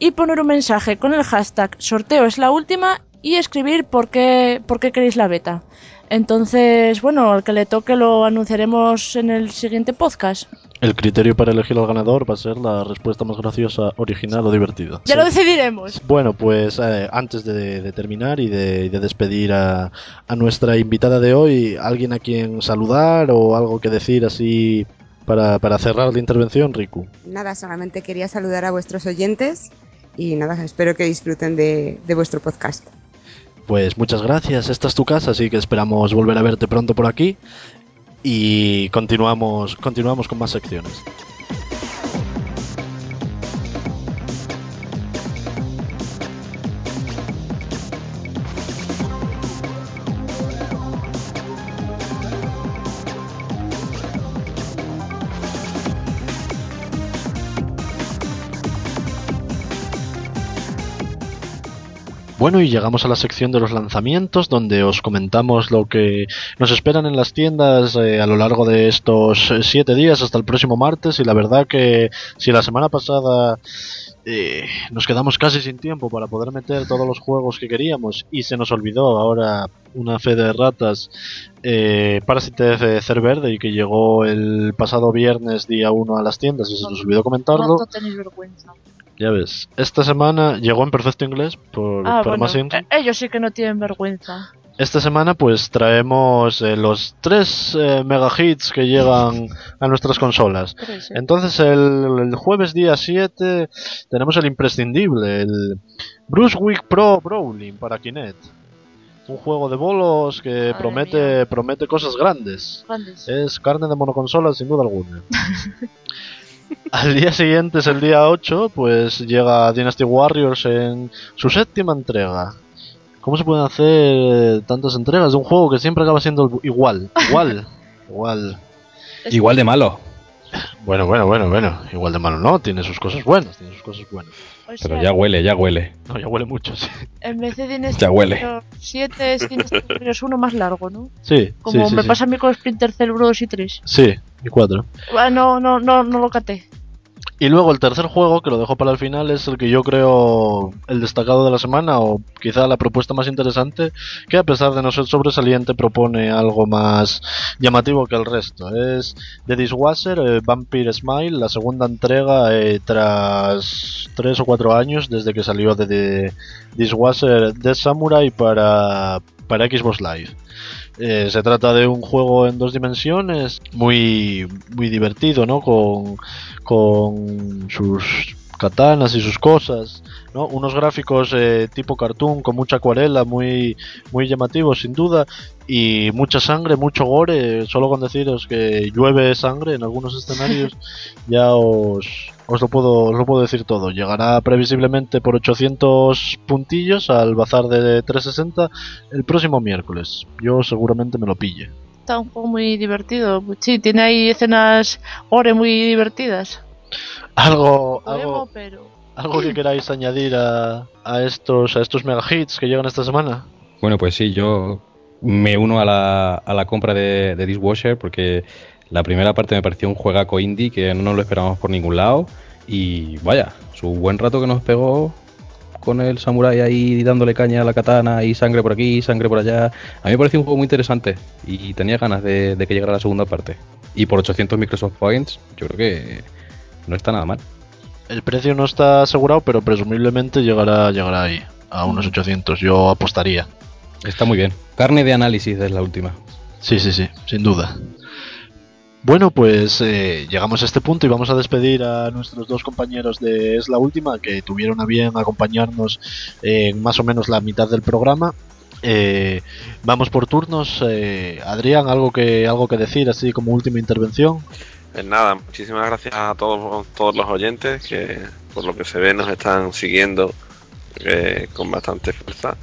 y poner un mensaje con el hashtag sorteo es la última y escribir por qué, por qué queréis la beta. Entonces, bueno, al que le toque lo anunciaremos en el siguiente podcast. El criterio para elegir al ganador va a ser la respuesta más graciosa, original o divertida. Ya lo decidiremos. Bueno, pues eh, antes de, de terminar y de, despedir a, a nuestra invitada de hoy, ¿alguien a quien saludar o algo que decir así para, para cerrar la intervención, Riku? Nada, solamente quería saludar a vuestros oyentes y nada, espero que disfruten de, de vuestro podcast. Pues muchas gracias, esta es tu casa, así que esperamos volver a verte pronto por aquí y continuamos, continuamos con más secciones. Bueno, y llegamos a la sección de los lanzamientos, donde os comentamos lo que nos esperan en las tiendas eh, a lo largo de estos eh, siete días hasta el próximo martes. Y la verdad que si la semana pasada eh, nos quedamos casi sin tiempo para poder meter todos los juegos que queríamos y se nos olvidó ahora una fe de ratas eh, Parasite de Cer Verde y que llegó el pasado viernes día 1 a las tiendas y se nos olvidó comentarlo. no tenéis vergüenza. Ya ves, esta semana llegó en perfecto inglés por, Ah, por bueno, eh, ellos sí que no tienen vergüenza. Esta semana pues traemos eh, los tres eh, mega hits que llegan a nuestras consolas. Entonces el, el jueves día 7 tenemos el imprescindible, el Brunswick Pro Brawling para Kinect. Un juego de bolos que Madre promete, mía. promete cosas grandes. Grandes. Es carne de monoconsola sin duda alguna. Al día siguiente es el día 8, pues llega Dynasty Warriors en su séptima entrega. ¿Cómo se pueden hacer tantas entregas de un juego que siempre acaba siendo igual? Igual, igual. Igual de malo. Bueno, bueno, bueno, bueno. Igual de malo no, tiene sus cosas buenas, tiene sus cosas buenas. o Pero ya huele, ya huele. No, ya huele mucho, sí. En vez de Dynasty Ya huele. Warriors 7 es Dynasty Warriors 1 más largo, ¿no? Sí, Como sí, sí, me sí. pasa a mí con Splinter Cell 1, 2 y 3. Sí, y cuatro. Ah, no, no, no, no lo caté. Y luego el tercer juego, que lo dejo para el final, es el que yo creo el destacado de la semana, o quizá la propuesta más interesante, que a pesar de no ser sobresaliente, propone algo más llamativo que el resto. Es The Dishwasher eh, Vampire Smile, la segunda entrega eh, tras tres o cuatro años desde que salió de The Dishwasher The Samurai para, para Xbox Live. Eh, se trata de un juego en dos dimensiones muy muy divertido, ¿no? Con, con sus katanas y sus cosas, ¿no? Unos gráficos eh, tipo cartoon con mucha acuarela, muy muy llamativos sin duda y mucha sangre, mucho gore. Solo con deciros que llueve sangre en algunos escenarios ya os os lo puedo os lo puedo decir todo. Llegará previsiblemente por 800 puntillos al bazar de 360 el próximo miércoles. Yo seguramente me lo pille. Está un juego muy divertido. Sí, tiene ahí escenas gore muy divertidas. Algo Podemos, algo pero. algo que queráis añadir a, a estos a estos mega hits que llegan esta semana. Bueno, pues sí, yo me uno a la, a la compra de, de Dishwasher porque la primera parte me pareció un juegaco indie que no nos lo esperábamos por ningún lado. Y vaya, su buen rato que nos pegó con el samurai ahí dándole caña a la katana y sangre por aquí, sangre por allá. A mí me pareció un juego muy interesante y tenía ganas de, de que llegara la segunda parte. Y por 800 Microsoft Points, yo creo que no está nada mal. El precio no está asegurado, pero presumiblemente llegará llegará ahí a unos 800. Yo apostaría. Está muy bien. Carne de análisis es la última. Sí, sí, sí, sin duda. Bueno, pues eh, llegamos a este punto y vamos a despedir a nuestros dos compañeros de Es la Última que tuvieron a bien acompañarnos en más o menos la mitad del programa. Eh, vamos por turnos. Eh, Adrián, algo que algo que decir así como última intervención. Pues nada, muchísimas gracias a todos, todos los oyentes que por lo que se ve nos están siguiendo eh, con bastante fuerza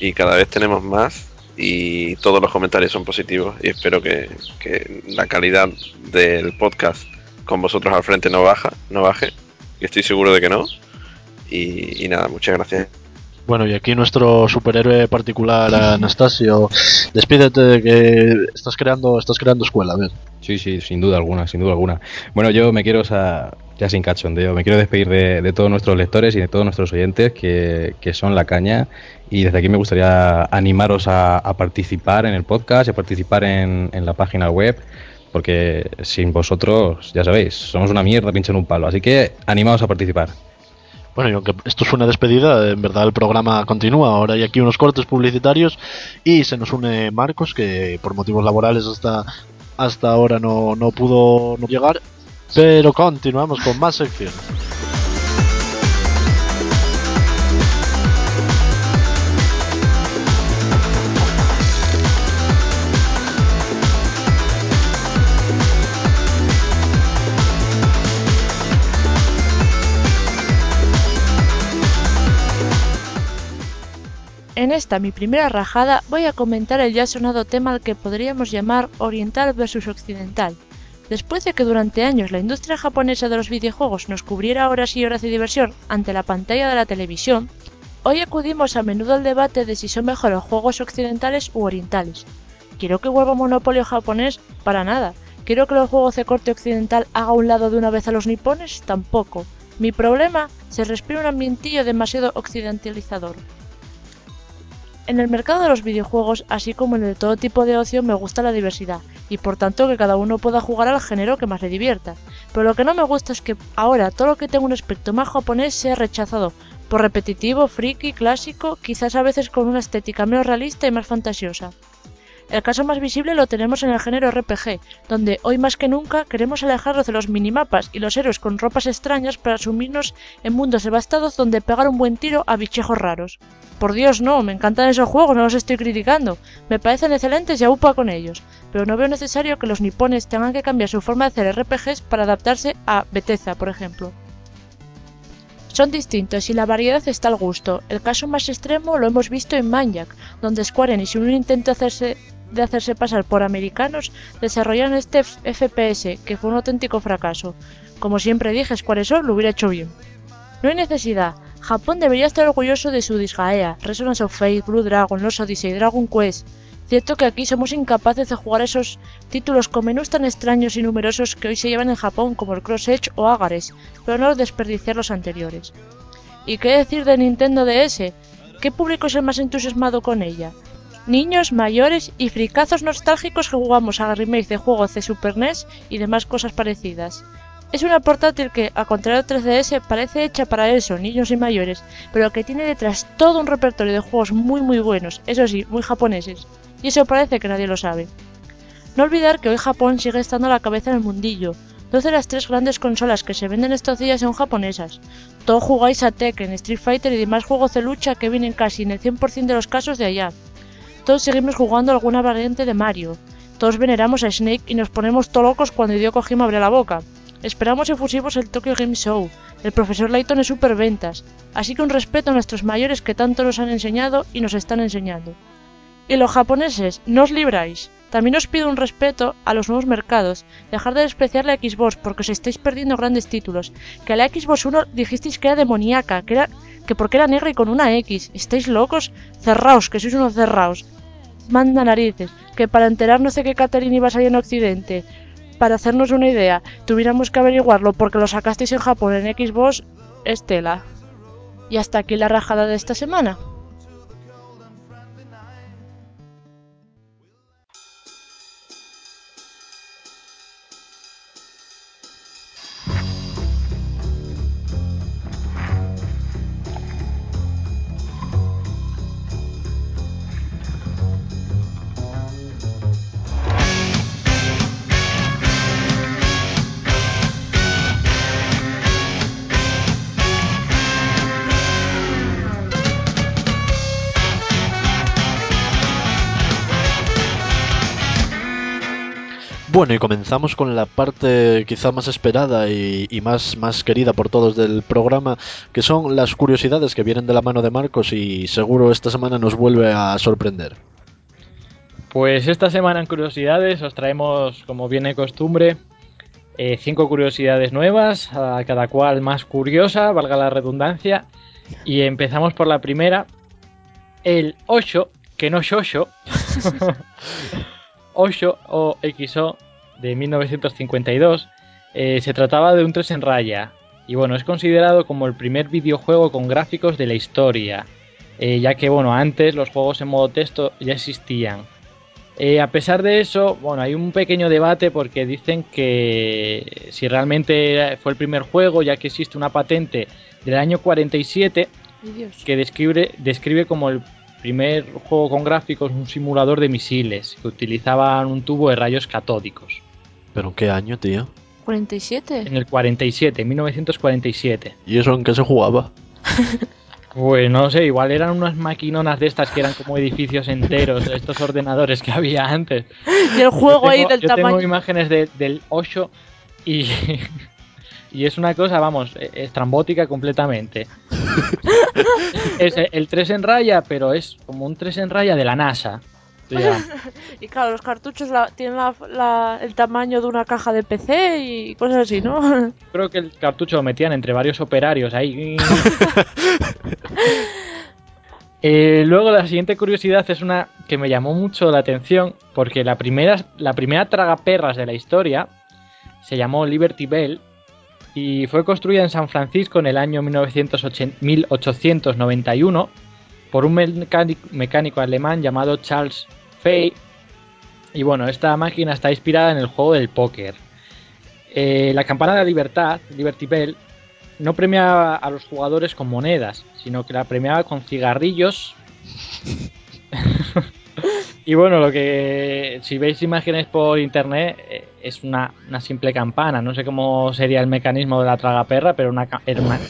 y cada vez tenemos más y todos los comentarios son positivos y espero que, que la calidad del podcast con vosotros al frente no baja, no baje, y estoy seguro de que no. Y, y nada, muchas gracias. Bueno, y aquí nuestro superhéroe particular, Anastasio, despídete de que estás creando, estás creando escuela, a ver. Sí, sí, sin duda alguna, sin duda alguna. Bueno, yo me quiero, o sea, ya sin cachondeo, me quiero despedir de, de todos nuestros lectores y de todos nuestros oyentes que, que son la caña. Y desde aquí me gustaría animaros a, a participar en el podcast a participar en, en la página web. Porque sin vosotros, ya sabéis, somos una mierda pinche en un palo. Así que animaos a participar. Bueno, y aunque esto es una despedida, en verdad el programa continúa. Ahora hay aquí unos cortes publicitarios y se nos une Marcos, que por motivos laborales hasta, hasta ahora no, no pudo no llegar. Pero continuamos con más secciones. En esta mi primera rajada voy a comentar el ya sonado tema al que podríamos llamar oriental versus occidental. Después de que durante años la industria japonesa de los videojuegos nos cubriera horas y horas de diversión ante la pantalla de la televisión, Hoy acudimos a menudo al debate de si son mejores juegos occidentales u orientales. ¿Quiero que vuelva monopolio japonés? Para nada. ¿Quiero que los juegos de corte occidental haga un lado de una vez a los nipones? Tampoco. Mi problema, se respira un ambientillo demasiado occidentalizador. En el mercado de los videojuegos, así como en el todo tipo de ocio, me gusta la diversidad, y por tanto que cada uno pueda jugar al género que más le divierta. Pero lo que no me gusta es que ahora todo lo que tenga un aspecto más japonés sea rechazado, por repetitivo, friki, clásico, quizás a veces con una estética menos realista y más fantasiosa. El caso más visible lo tenemos en el género RPG, donde hoy más que nunca queremos alejarnos de los minimapas y los héroes con ropas extrañas para sumirnos en mundos devastados donde pegar un buen tiro a bichejos raros. Por Dios, no, me encantan esos juegos, no los estoy criticando, me parecen excelentes y aupa con ellos, pero no veo necesario que los nipones tengan que cambiar su forma de hacer RPGs para adaptarse a Bethesda, por ejemplo. Son distintos y la variedad está al gusto. El caso más extremo lo hemos visto en Maniac, donde Square Enix, en un intento hacerse, de hacerse pasar por americanos, desarrollaron este FPS, que fue un auténtico fracaso. Como siempre dije, Squaresoft lo hubiera hecho bien. No hay necesidad. Japón debería estar orgulloso de su Disgaea, Resonance of Fate, Blue Dragon, Los Odyssey, Dragon Quest. Cierto que aquí somos incapaces de jugar esos títulos con menús tan extraños y numerosos que hoy se llevan en Japón como el Cross Edge o Agares, pero no desperdiciar los anteriores. ¿Y qué decir de Nintendo DS? ¿Qué público es el más entusiasmado con ella? Niños, mayores y fricazos nostálgicos que jugamos a remakes de juegos de Super NES y demás cosas parecidas. Es una portátil que, a contrario de 3DS, parece hecha para eso, niños y mayores, pero que tiene detrás todo un repertorio de juegos muy muy buenos, eso sí, muy japoneses. Y eso parece que nadie lo sabe. No olvidar que hoy Japón sigue estando a la cabeza en el mundillo. Dos de las tres grandes consolas que se venden estos días son japonesas. Todos jugáis a Tekken, Street Fighter y demás juegos de lucha que vienen casi en el 100% de los casos de allá. Todos seguimos jugando alguna variante de Mario. Todos veneramos a Snake y nos ponemos to locos cuando Hideo Kojima abre la boca. Esperamos efusivos el Tokyo Game Show. El profesor Layton es superventas. Así que un respeto a nuestros mayores que tanto nos han enseñado y nos están enseñando. Y los japoneses, no os libráis. También os pido un respeto a los nuevos mercados. Dejar de despreciar la Xbox porque os estáis perdiendo grandes títulos. Que la Xbox 1 dijisteis que era demoníaca, que era que porque era negra y con una X. ¿Estáis locos? Cerraos, que sois unos cerraos. Manda narices, que para enterarnos de que Catherine iba a salir en Occidente, para hacernos una idea, tuviéramos que averiguarlo porque lo sacasteis en Japón en Xbox, es tela. Y hasta aquí la rajada de esta semana. Bueno, y comenzamos con la parte quizá más esperada y, y más, más querida por todos del programa, que son las curiosidades que vienen de la mano de Marcos y seguro esta semana nos vuelve a sorprender. Pues esta semana en curiosidades os traemos, como viene costumbre, eh, cinco curiosidades nuevas, a cada cual más curiosa, valga la redundancia. Y empezamos por la primera, el Osho, que no Shosho, Osho o XO de 1952. eh, se trataba de un 3 en raya y bueno, es considerado como el primer videojuego con gráficos de la historia, eh, ya que bueno, antes los juegos en modo texto ya existían. Eh, a pesar de eso, bueno, hay un pequeño debate porque dicen que si realmente fue el primer juego, ya que existe una patente del año 47 Ay, Dios. que describe, describe como el primer juego con gráficos un simulador de misiles que utilizaban un tubo de rayos catódicos. ¿Pero en qué año, tío? 47. En el 47, 1947. ¿Y eso en qué se jugaba? Pues no sé, igual eran unas maquinonas de estas que eran como edificios enteros, estos ordenadores que había antes. Y el juego ahí tengo- del yo tengo tamaño. imágenes de- del 8 y, y es una cosa, vamos, e- estrambótica completamente. es el 3 en raya, pero es como un 3 en raya de la NASA. Y claro, los cartuchos la- tienen la- la- el tamaño de una caja de PC y cosas así, ¿no? Creo que el cartucho lo metían entre varios operarios ahí. Eh, luego la siguiente curiosidad es una que me llamó mucho la atención porque la primera, la primera tragaperras de la historia se llamó Liberty Bell y fue construida en San Francisco en el año 1980 1891 por un mecánico, alemán llamado Charles Fay. Y bueno, esta máquina está inspirada en el juego del póker. Eh, la campana de libertad, Liberty Bell, no premiaba a los jugadores con monedas, sino que la premiaba con cigarrillos. y bueno, lo que si veis imágenes por internet eh, es una, simple campana. No sé cómo sería el mecanismo de la tragaperra, pero una, era una,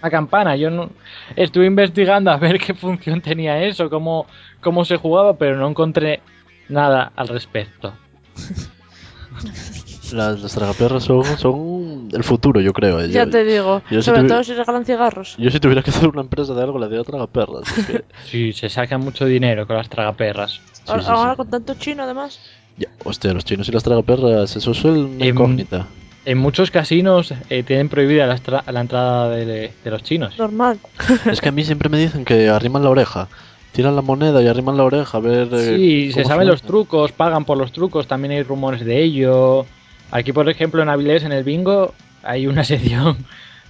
una campana. Yo no, estuve investigando a ver qué función tenía eso, cómo, cómo se jugaba, pero no encontré nada al respecto. Las, las tragaperras son, son el futuro, yo creo. eh. Ya Yo- te digo, yo sobre todo si regalan cigarros. Yo si tuviera que hacer una empresa de algo, la de tragaperras. es que- Sí, se saca mucho dinero con las tragaperras. sí, Ahora sí, ahora sí. con tanto chino, además. Ya, hostia, los chinos y las tragaperras, eso es una Em, incógnita. En muchos casinos eh, tienen prohibida la, estra- la entrada de, de los chinos. Normal. Es que a mí siempre me dicen que arriman la oreja. Tiran la moneda y arriman la oreja a ver. eh, Sí, se saben los trucos, pagan por los trucos, también hay rumores de ello. Aquí, por ejemplo, en Avilés, en el bingo, hay una sección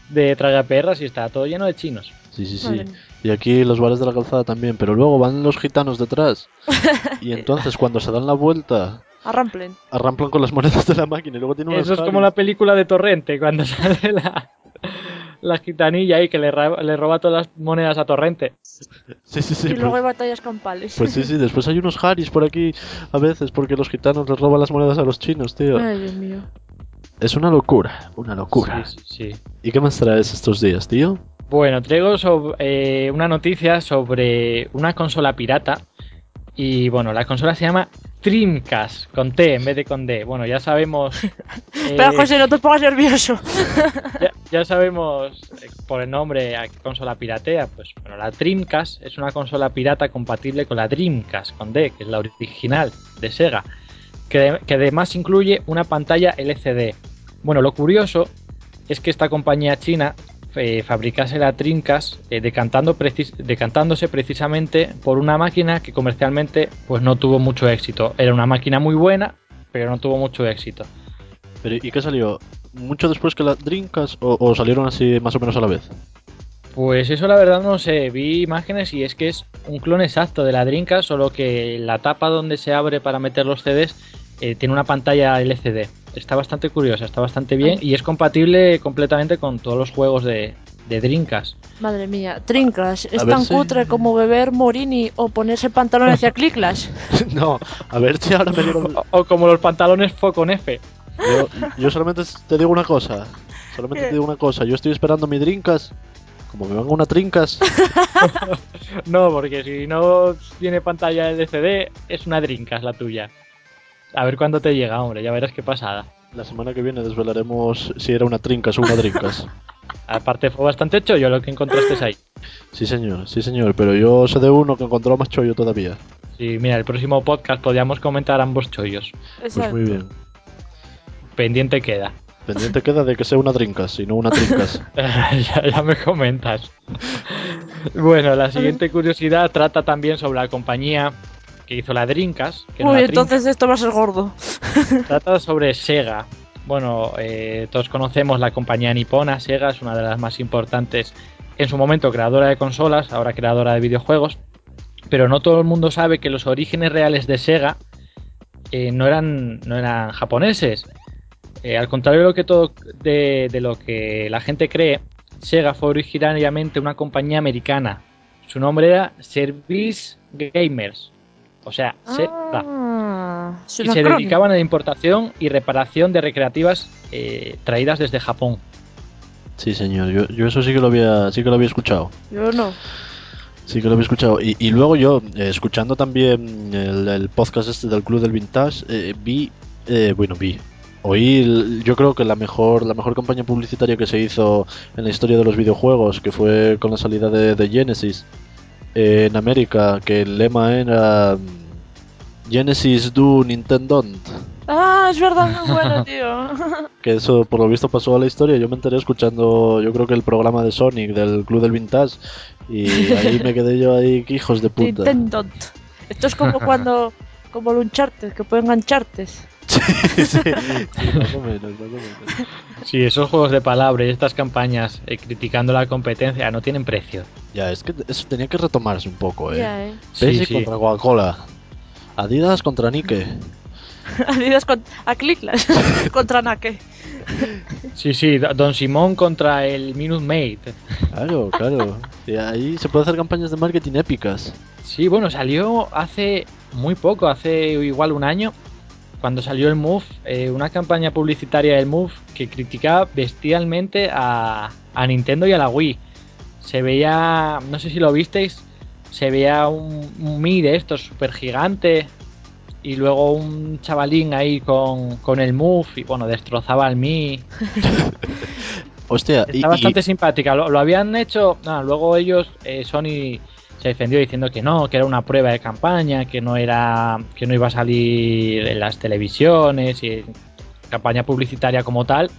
de tragaperras y está todo lleno de chinos. Sí, sí, sí. Y aquí los bares de la calzada también. Pero luego van los gitanos detrás. Y entonces cuando se dan la vuelta, Arramplen. arramplan con las monedas de la máquina y luego tienen unas Eso es como la película de Torrente, cuando sale la, la gitanilla ahí que le, le roba todas las monedas a Torrente. Sí, sí, sí. y luego hay Pues, batallas campales. pues sí, sí. Después hay unos Haris por aquí a veces porque los gitanos les roban las monedas a los chinos, tío. Ay, Dios mío. Es una locura, una locura. Sí, sí, sí. ¿Y qué más traes estos días, tío? Bueno, traigo eh, una noticia sobre una consola pirata. Y bueno, la consola se llama Dreamcast, con T en vez de con D. Bueno, ya sabemos. eh, Pero José, no te pongas nervioso. ya, ya sabemos eh, por el nombre a qué consola piratea. Pues bueno, la Dreamcast es una consola pirata compatible con la Dreamcast, con D, que es la original de Sega. Que, que además incluye una pantalla LCD. Bueno, lo curioso es que esta compañía china eh, fabricase la Dreamcast eh, decantando precis- decantándose precisamente por una máquina que comercialmente pues no tuvo mucho éxito. Era una máquina muy buena, pero no tuvo mucho éxito. Pero, ¿Y qué salió? ¿Mucho después que la Dreamcast o, o salieron así más o menos a la vez? Pues eso la verdad no sé, vi imágenes y es que es un clon exacto de la Dreamcast, solo que la tapa donde se abre para meter los CDs eh, tiene una pantalla LCD. Está bastante curiosa, está bastante bien y es compatible completamente con todos los juegos de, de Dreamcast. Madre mía, Trincas, es A tan si- cutre como beber Morini o ponerse pantalones hacia Clicklash. no, a ver si ahora me dieron... O, o como los pantalones Fo con F. Yo, yo solamente te digo una cosa. Solamente te digo una cosa. Yo estoy esperando mi Dreamcast. Como me venga una Trincas, No, porque si no tiene pantalla LCD, es una Dreamcast la tuya. A ver cuándo te llega, hombre, ya verás qué pasada. la semana que viene desvelaremos si era una Trincas o una Dreamcast. Aparte fue bastante chollo lo que encontraste ahí. Sí, señor, sí, señor. Pero yo sé de uno que encontró más chollo todavía. Sí, mira, el próximo podcast podríamos comentar ambos chollos. Pues Exacto. muy bien. Pendiente queda. Pendiente queda de que sea una Trincas y no una Trincas. ya, ya me comentas. bueno, la siguiente curiosidad trata también sobre la compañía que hizo la. Que no Uy, la entonces esto va a ser gordo. Trata sobre Sega. Bueno, eh, todos conocemos la compañía nipona. Sega es una de las más importantes en su momento creadora de consolas, ahora creadora de videojuegos. Pero no todo el mundo sabe que los orígenes reales de Sega eh, no, eran, no eran japoneses. Eh, al contrario de lo, que todo, de, de lo que la gente cree, Sega fue originariamente una compañía americana. Su nombre era Service Gamers. O sea. Ah, es Y se dedicaban a la importación y reparación de recreativas eh, traídas desde Japón. Sí, señor. Yo, yo eso sí que lo había, sí que lo había escuchado. Yo no. Sí que lo había escuchado. Y, y luego yo, eh, escuchando también el, el podcast este del Club del Vintage, eh, vi, eh, bueno, vi, oí, el- yo creo que la mejor, la mejor campaña publicitaria que se hizo en la historia de los videojuegos, que fue con la salida de, de Genesis eh, en América, que el lema era mm, Genesis do Nintendo. Ah, es verdad, muy bueno, tío. Que eso por lo visto pasó a la historia. Yo me enteré escuchando, yo creo que el programa de Sonic del Club del Vintage. Y ahí me quedé yo ahí, hijos de puta. Nintendo. Esto es como cuando. Como el Uncharted, que pueden engancharte. Sí, sí, sí, más o menos, más o menos. Sí, esos juegos de palabra y estas campañas eh, criticando la competencia no tienen precio. Ya, es que eso tenía que retomarse un poco, eh. Ya, eh. Pepsi Sí, sí. contra Coca-Cola. Adidas contra Nike. Adidas con, a Clicklash contra Nake. Sí, sí, Don Simón contra el Minute Maid. Claro, claro. Y ahí se puede hacer campañas de marketing épicas. Sí, bueno, salió hace muy poco, hace igual un año, cuando salió el Move, eh, una campaña publicitaria del Move que criticaba bestialmente a, a Nintendo y a la Wii. Se veía, no sé si lo visteis, se veía un, un Mi de estos súper gigante y luego un chavalín ahí con, con el Move y bueno, destrozaba al Mi. Hostia, Está y- bastante simpática. Lo, lo habían hecho. nada, luego ellos, eh, Sony se defendió diciendo que no, que era una prueba de campaña, que no era, que no iba a salir en las televisiones y campaña publicitaria como tal.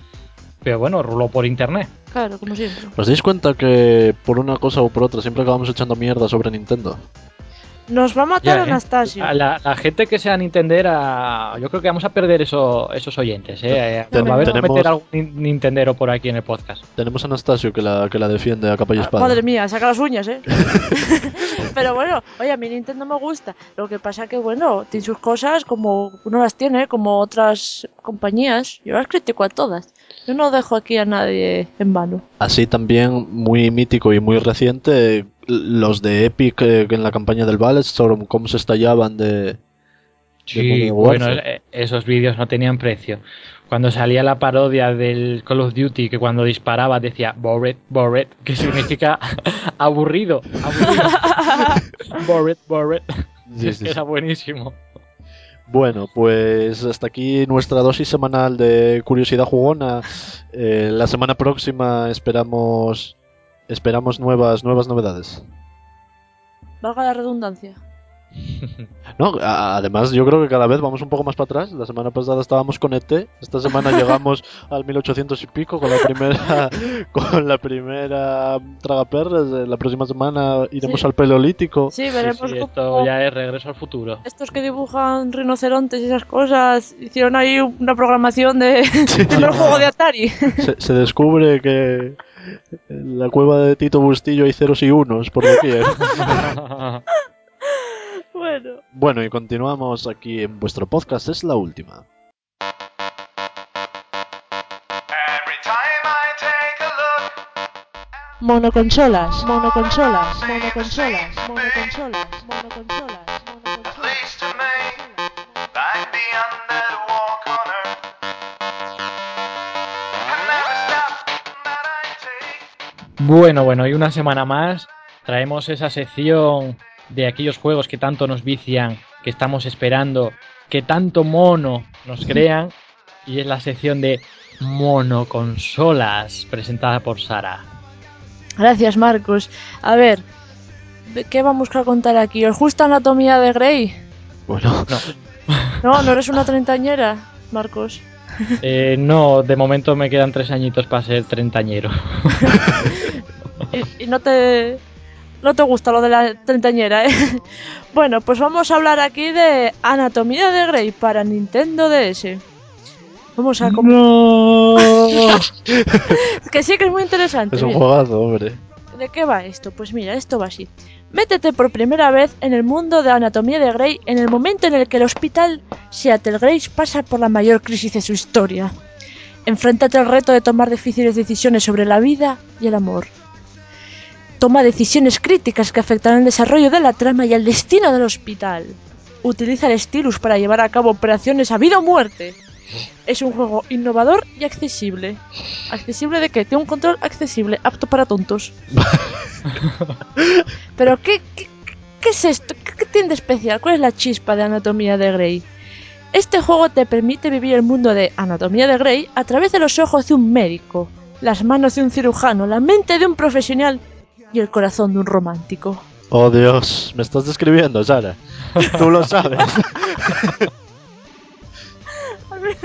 Pero bueno, ruló por internet. Claro, como siempre. ¿os dais cuenta que por una cosa o por otra siempre acabamos echando mierda sobre Nintendo? Nos va a matar Ya, ¿eh? Anastasio. A La, la gente que sea Nintendera, yo creo que vamos a perder eso, esos oyentes. ¿eh? Ten- Va a haber meter algún nin- Nintendero por aquí en el podcast. Tenemos a Anastasio que la, que la defiende a capa y Ah, espada. Madre mía, saca las uñas, ¿eh? Pero bueno, oye, a mí Nintendo me gusta. Lo que pasa que, bueno, tiene sus cosas como uno las tiene, como otras compañías. Yo las critico a todas. Yo no dejo aquí a nadie en vano. Así también, muy mítico y muy reciente, los de Epic eh, en la campaña del Balletstorm, cómo se estallaban de... Sí, bueno, eh, esos vídeos no tenían precio. Cuando salía la parodia del Call of Duty, que cuando disparaba decía bored, bored, que significa aburrido, aburrido. bored, bored. Sí, es sí, que sí. era buenísimo. Bueno, pues hasta aquí nuestra dosis semanal de curiosidad jugona. Eh, la semana próxima esperamos esperamos nuevas nuevas novedades. Valga la redundancia. No, a- además yo creo que cada vez vamos un poco más para atrás. La semana pasada estábamos con ET, esta semana llegamos al 1800 y pico con la primera con la primera tragaperras. Eh, La próxima semana iremos Sí. al paleolítico. Sí, veremos sí, cómo esto ya es regreso al futuro. estos que dibujan rinocerontes y esas cosas hicieron ahí una programación de un juego de Atari. Se, se descubre que la cueva de Tito Bustillo hay ceros y unos por doquier. bueno. Bueno, y continuamos aquí en vuestro podcast, es la última. Monoconsolas, monoconsolas, monoconsolas, monoconsolas, monoconsolas. Bueno, bueno, y una semana más traemos esa sección de aquellos juegos que tanto nos vician, que estamos esperando, que tanto mono nos crean, y es la sección de monoconsolas presentada por Sara. Gracias, Marcos. A ver, ¿de ¿qué vamos a contar aquí? ¿Os gusta Anatomía de Grey? Bueno, No, no eres una treintañera, Marcos. Eh, no, de momento me quedan tres añitos para ser treintañero. Y, y no te no te gusta lo de la treintañera, ¿eh? Bueno, pues vamos a hablar aquí de Anatomía de Grey para Nintendo DS. Vamos a com- que sí que es muy interesante. es un mira. juegazo, hombre. ¿De qué va esto? Pues mira, esto va así. Métete por primera vez en el mundo de Anatomía de Grey en el momento en el que el hospital Seattle Grace pasa por la mayor crisis de su historia. Enfréntate al reto de tomar difíciles decisiones sobre la vida y el amor. Toma decisiones críticas que afectarán el desarrollo de la trama y el destino del hospital. Utiliza el Stylus para llevar a cabo operaciones a vida o muerte. Es un juego innovador y accesible. ¿Accesible de qué? Tiene un control accesible, apto para tontos. Pero ¿qué, qué, qué es esto? ¿Qué, qué tiene de especial? ¿Cuál es la chispa de Anatomía de Grey? Este juego te permite vivir el mundo de Anatomía de Grey a través de los ojos de un médico, las manos de un cirujano, la mente de un profesional y el corazón de un romántico. Oh Dios, me estás describiendo, Sara. Tú lo sabes.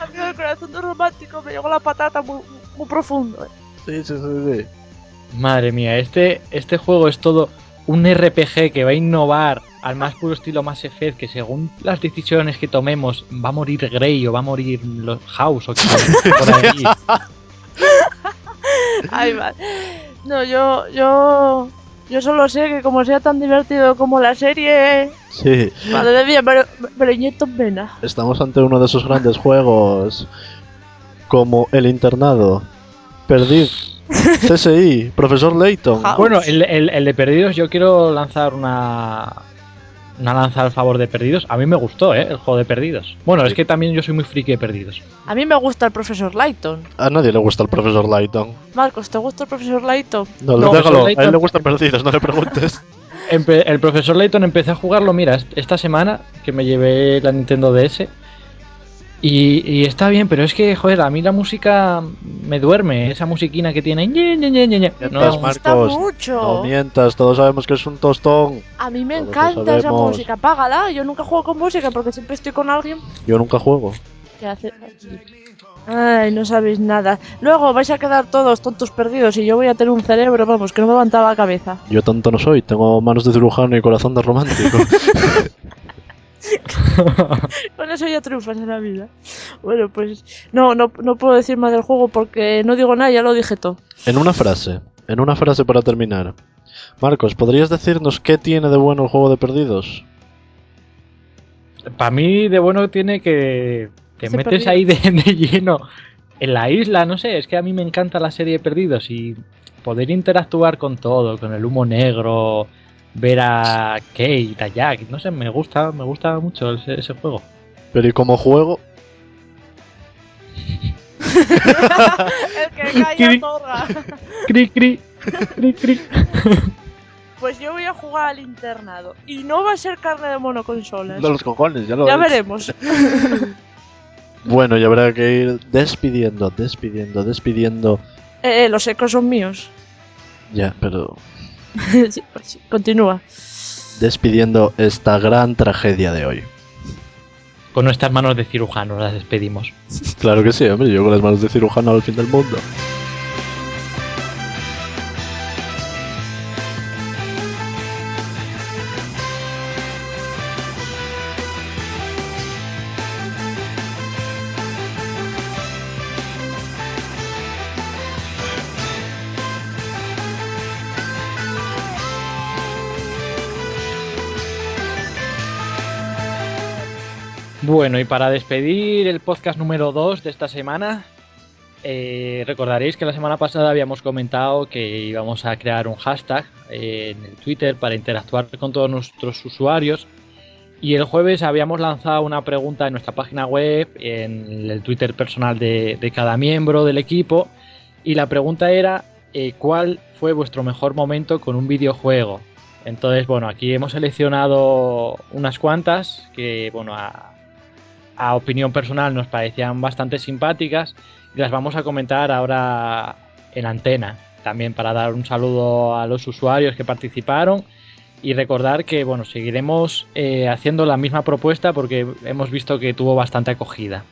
A mí el corazón romántico me llegó la patata muy, muy profundo. eh. Sí, sí, sí, sí. Madre mía, este, este juego es todo un RPG que va a innovar al más puro estilo Mass Effect, que según las decisiones que tomemos va a morir Grey o va a morir los House o que por ahí. Ay, va. No, yo, yo, yo solo sé que como sea tan divertido como la serie, Sí, madre mía, me, lo- me lo inyecto en vena. estamos ante uno de esos grandes juegos como El Internado, Perdid, CSI, Profesor Layton. Bueno, el, el- el de Perdidos, yo quiero lanzar una. Una lanza al favor de Perdidos. A mí me gustó, ¿eh? El juego de Perdidos. Bueno, es que también yo soy muy friki de Perdidos. A mí me gusta el profesor Layton. A nadie le gusta el Profesor Layton. Marcos, ¿te gusta el profesor Layton? No, No, déjalo, a él le gustan Perdidos, no le preguntes. Empe- el profesor Layton empecé a jugarlo, mira, est- esta semana que me llevé la Nintendo DS. Y, y está bien, pero es que, joder, a mí la música me duerme. Esa musiquina que tiene. ñe, ñe, ñe, ñe, ñe. Me No, gusta Marcos, mucho. No mientas, todos sabemos que es un tostón. A mí me Todos encanta esa música. Págala. Yo nunca juego con música porque siempre estoy con alguien Yo nunca juego. que hace. Ay, no sabéis nada. Luego vais a quedar todos tontos perdidos y yo voy a tener un cerebro, vamos, que no me levantaba la cabeza. Yo tanto no soy, tengo manos de cirujano y corazón de romántico. Con eso ya triunfas en la vida. Bueno, pues no, no, no puedo decir más del juego porque no digo nada, ya lo dije todo. en una frase, en una frase para terminar. Marcos, ¿podrías decirnos qué tiene de bueno el juego de perdidos? Para mí, de bueno tiene que te metes perdido. ahí de, de lleno en la isla, no sé, es que a mí me encanta la serie de Perdidos y poder interactuar con todo, con el humo negro, ver a Kate, a Jack, no sé, me gusta, me gusta mucho ese, ese juego. Pero ¿y como juego? El que calla. Cri, cri, cri, cri. Pues yo voy a jugar al internado. Y no va a ser carne de mono consolas. De los cojones, ya lo ya ves. veremos. Bueno, y habrá que ir despidiendo, despidiendo, despidiendo. Eh, eh, los ecos son míos. Ya, pero Continúa. despidiendo esta gran tragedia de hoy. Con nuestras manos de cirujano las despedimos. Claro que sí, hombre, yo con las manos de cirujano al fin del mundo. Bueno, y para despedir el podcast número 2 de esta semana, eh, recordaréis que la semana pasada habíamos comentado que íbamos a crear un hashtag eh, en el Twitter para interactuar con todos nuestros usuarios. Y el jueves habíamos lanzado una pregunta en nuestra página web, en el Twitter personal de, cada miembro del equipo. Y la pregunta era, eh, ¿cuál fue vuestro mejor momento con un videojuego? Entonces, bueno, aquí hemos seleccionado unas cuantas que, bueno, a, a opinión personal nos parecían bastante simpáticas y las vamos a comentar ahora en antena. También para dar un saludo a los usuarios que participaron y recordar que bueno, seguiremos eh, haciendo la misma propuesta porque hemos visto que tuvo bastante acogida.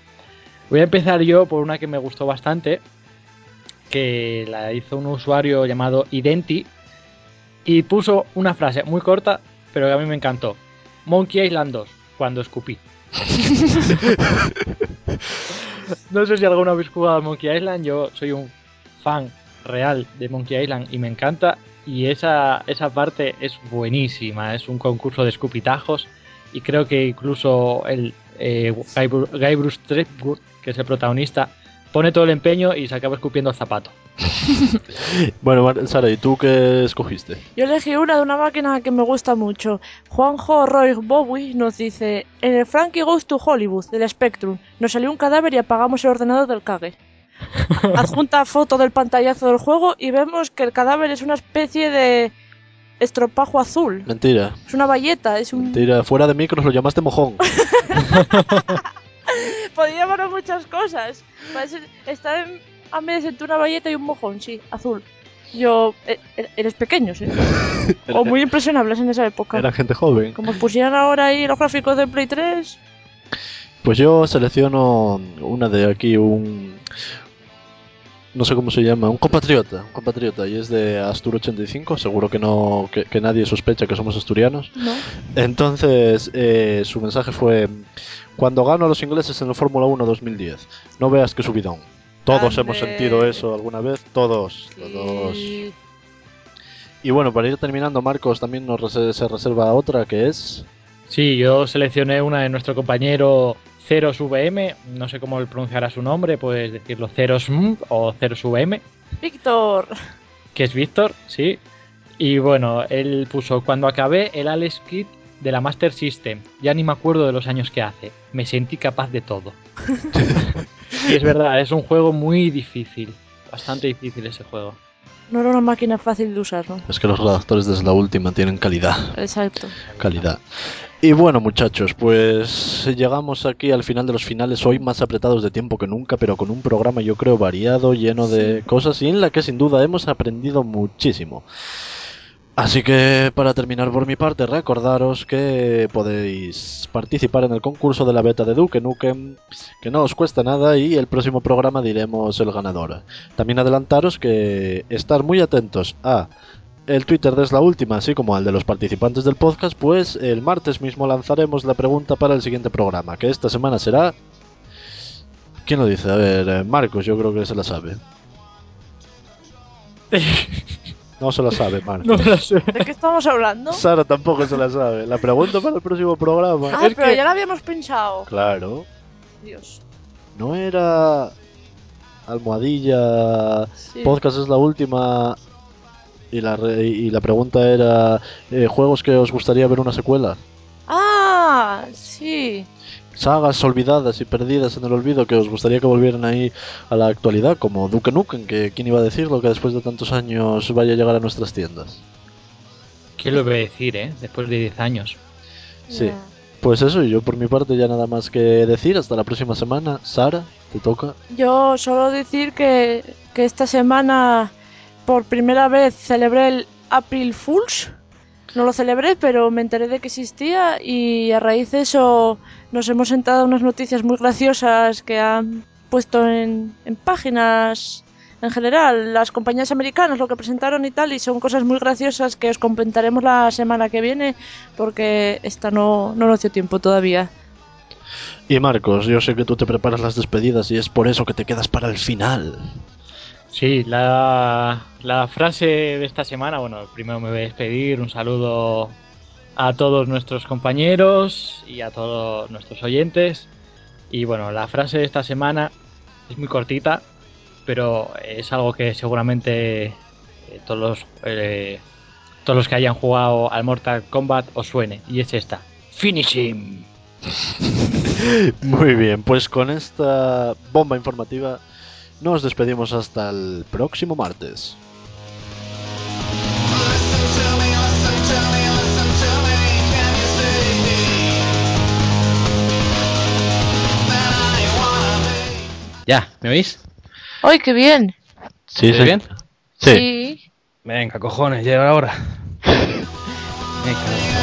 Voy a empezar yo por una que me gustó bastante, que la hizo un usuario llamado Identi y puso una frase muy corta, pero que a mí me encantó. Monkey Island 2, cuando escupí. No sé si alguno habéis jugado a Monkey Island, yo soy un fan real de Monkey Island y me encanta. Y esa, esa parte es buenísima, es un concurso de escupitajos y creo que incluso el eh, Guy, Bru- Guy Bruce Threepwood, que es el protagonista, pone todo el empeño y se acaba escupiendo el zapato. Bueno, Sara, ¿y tú qué escogiste? Yo elegí una de una máquina que me gusta mucho. Juanjo Roy Bowie nos dice: En el Frankie Goes to Hollywood del Spectrum nos salió un cadáver y apagamos el ordenador del cague. Adjunta foto del pantallazo del juego y vemos que el cadáver es una especie de estropajo azul. Mentira, Es una valleta, es un. mentira. Fuera de micros lo llamaste mojón. Podría llamar a muchas cosas. Parece estar en- a medias entre una valleta y un mojón, sí, azul. Yo. eh, eh, eres pequeños, ¿eh? O muy impresionables en esa época. Era gente joven. Como pusieran ahora ahí los gráficos de Play 3. Pues yo selecciono una de aquí, un. No sé cómo se llama, un compatriota, un compatriota, y es de Astur85, seguro que no que, que nadie sospecha que somos asturianos. ¿No? Entonces, eh, su mensaje fue: Cuando gano a los ingleses en la Fórmula 1 2010, no veas que subidón. Todos Ande. hemos sentido eso alguna vez, todos, todos. Y- Y bueno, para ir terminando, Marcos también nos rese- se reserva otra que es. Sí, yo seleccioné una de nuestro compañero Ceros VM, no sé cómo pronunciará su nombre, puedes decirlo Ceros M o Ceros VM, Víctor. que es Víctor, sí. Y bueno, él puso, cuando acabé el Alex Kit de la Master System, ya ni me acuerdo de los años que hace, me sentí capaz de todo. y es verdad, es un juego muy difícil, bastante difícil ese juego. No era una máquina fácil de usar, ¿no? Es que los redactores desde la última tienen calidad. Exacto. calidad. Y bueno, muchachos, pues llegamos aquí al final de los finales, hoy más apretados de tiempo que nunca, pero con un programa yo creo variado, lleno de cosas y en la que sin duda hemos aprendido muchísimo. Así que para terminar por mi parte, recordaros que podéis participar en el concurso de la beta de Duke Nukem, que no os cuesta nada y el próximo programa diremos el ganador. También adelantaros que estar muy atentos a el Twitter de Es la Última, así como al de los participantes del podcast, pues el martes mismo lanzaremos la pregunta para el siguiente programa, que esta semana será... ¿Quién lo dice? A ver, eh, Marcos, yo creo que se la sabe. No se la sabe, Marcos. No sé. ¿De qué estamos hablando? Sara tampoco se la sabe. La pregunta para el próximo programa. Ah, es pero que- ya la habíamos pensado. Claro, Dios. no era almohadilla, Sí. podcast es la última y la, re- y la pregunta era eh, juegos que os gustaría ver una secuela. Ah, sí. sagas olvidadas y perdidas en el olvido que os gustaría que volvieran ahí a la actualidad, como Duke Nukem, que quién iba a decirlo que después de tantos años vaya a llegar a nuestras tiendas. ¿Qué lo voy a decir, eh? Después de 10 años. Sí. Pues eso, y yo por mi parte ya nada más que decir, hasta la próxima semana. Sara, te toca. Yo solo decir que, que esta semana por primera vez celebré el April Fools. No lo celebré, pero me enteré de que existía y a raíz de eso nos hemos sentado unas noticias muy graciosas que han puesto en, páginas en general, las compañías americanas lo que presentaron y tal, y son cosas muy graciosas que os comentaremos la semana que viene porque esta no, no nos dio tiempo todavía. Y Marcos, yo sé que tú te preparas las despedidas y es por eso que te quedas para el final. Sí, la, frase de esta semana, bueno, primero me voy a despedir, un saludo a todos nuestros compañeros y a todos nuestros oyentes. Y bueno, la frase de esta semana es muy cortita, pero es algo que seguramente eh, todos, los, eh, todos los que hayan jugado al Mortal Kombat os suene, y es esta. Finish him. Muy bien, pues con esta bomba informativa nos despedimos hasta el próximo martes. Ya, ¿me oís? ¡Ay, qué bien! ¿Sí, ¿Se oye bien? Sí. Venga, cojones, llega la hora. Venga.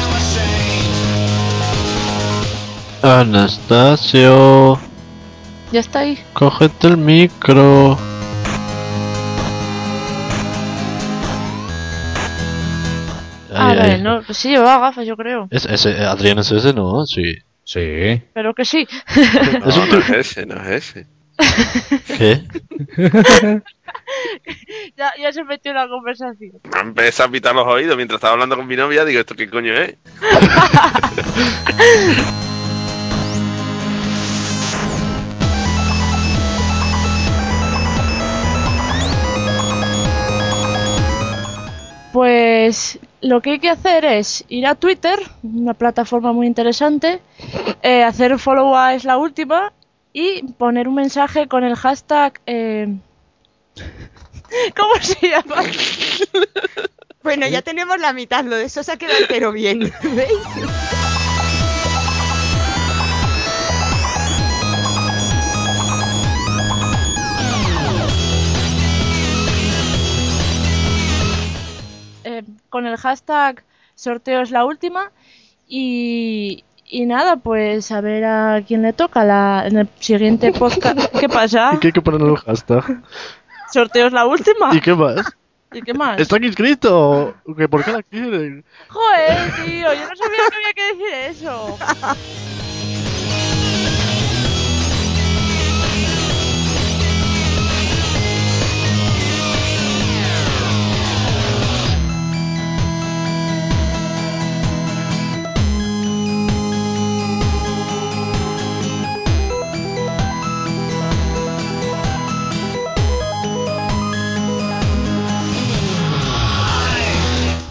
Anastasio, Ya está ahí. cógete el micro. Ah, Ay, vale, ay. no, sí llevaba gafas, yo creo. Es, ese, Adrián es ese, ¿no? Sí. Sí. Pero que sí. Es No, un no es ese, no es ese. ¿Qué? ya, ya se metió en la conversación. Me empecé a pitar los oídos mientras estaba hablando con mi novia. Digo, ¿esto qué coño es? Pues lo que hay que hacer es ir a Twitter, una plataforma muy interesante, eh, hacer follow a es la última y poner un mensaje con el hashtag. eh, ¿Cómo se llama? Bueno, ya tenemos la mitad, lo de eso se ha quedado entero bien. ¿Veis? con el hashtag sorteo es la última y, Y nada, pues a ver a quién le toca la, en el siguiente podcast. ¿Qué pasa? ¿Y qué hay que poner en el hashtag? ¿Sorteos la última? ¿Y qué más? ¿Y qué más? ¿Está aquí inscrito? ¿Que ¿Por qué la quieren? Joder, tío, yo no sabía que había que decir eso.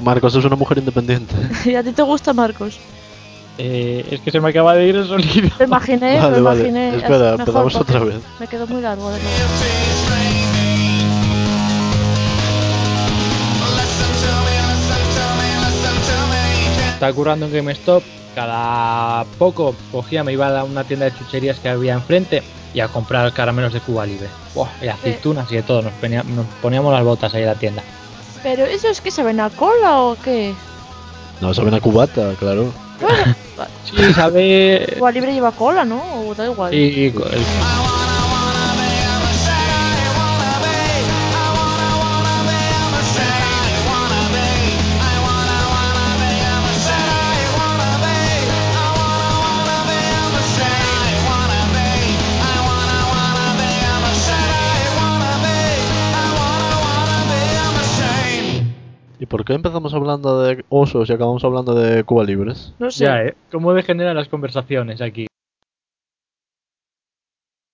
Marcos es una mujer independiente. ¿Y a ti te gusta, Marcos? Eh, es que se me acaba de ir el sonido. Me imaginé, Vale, me vale. imaginé. Espera, empezamos otra vez. Me quedó muy largo. además. Estaba currando en GameStop. Cada poco cogía, me iba a una tienda de chucherías que había enfrente y a comprar caramelos de Cuba Libre. Buah, y aceitunas y de todo. Nos, ponía- nos poníamos las botas ahí en la tienda. ¿Pero eso es que saben a cola o qué? No, saben a cubata, claro. Bueno, Sí, sabe. Cuba Libre lleva cola, ¿no? O da igual. Sí, el- por qué empezamos hablando de osos y acabamos hablando de Cuba Libres? No sé. ya, ¿eh? ¿Cómo degeneran las conversaciones aquí?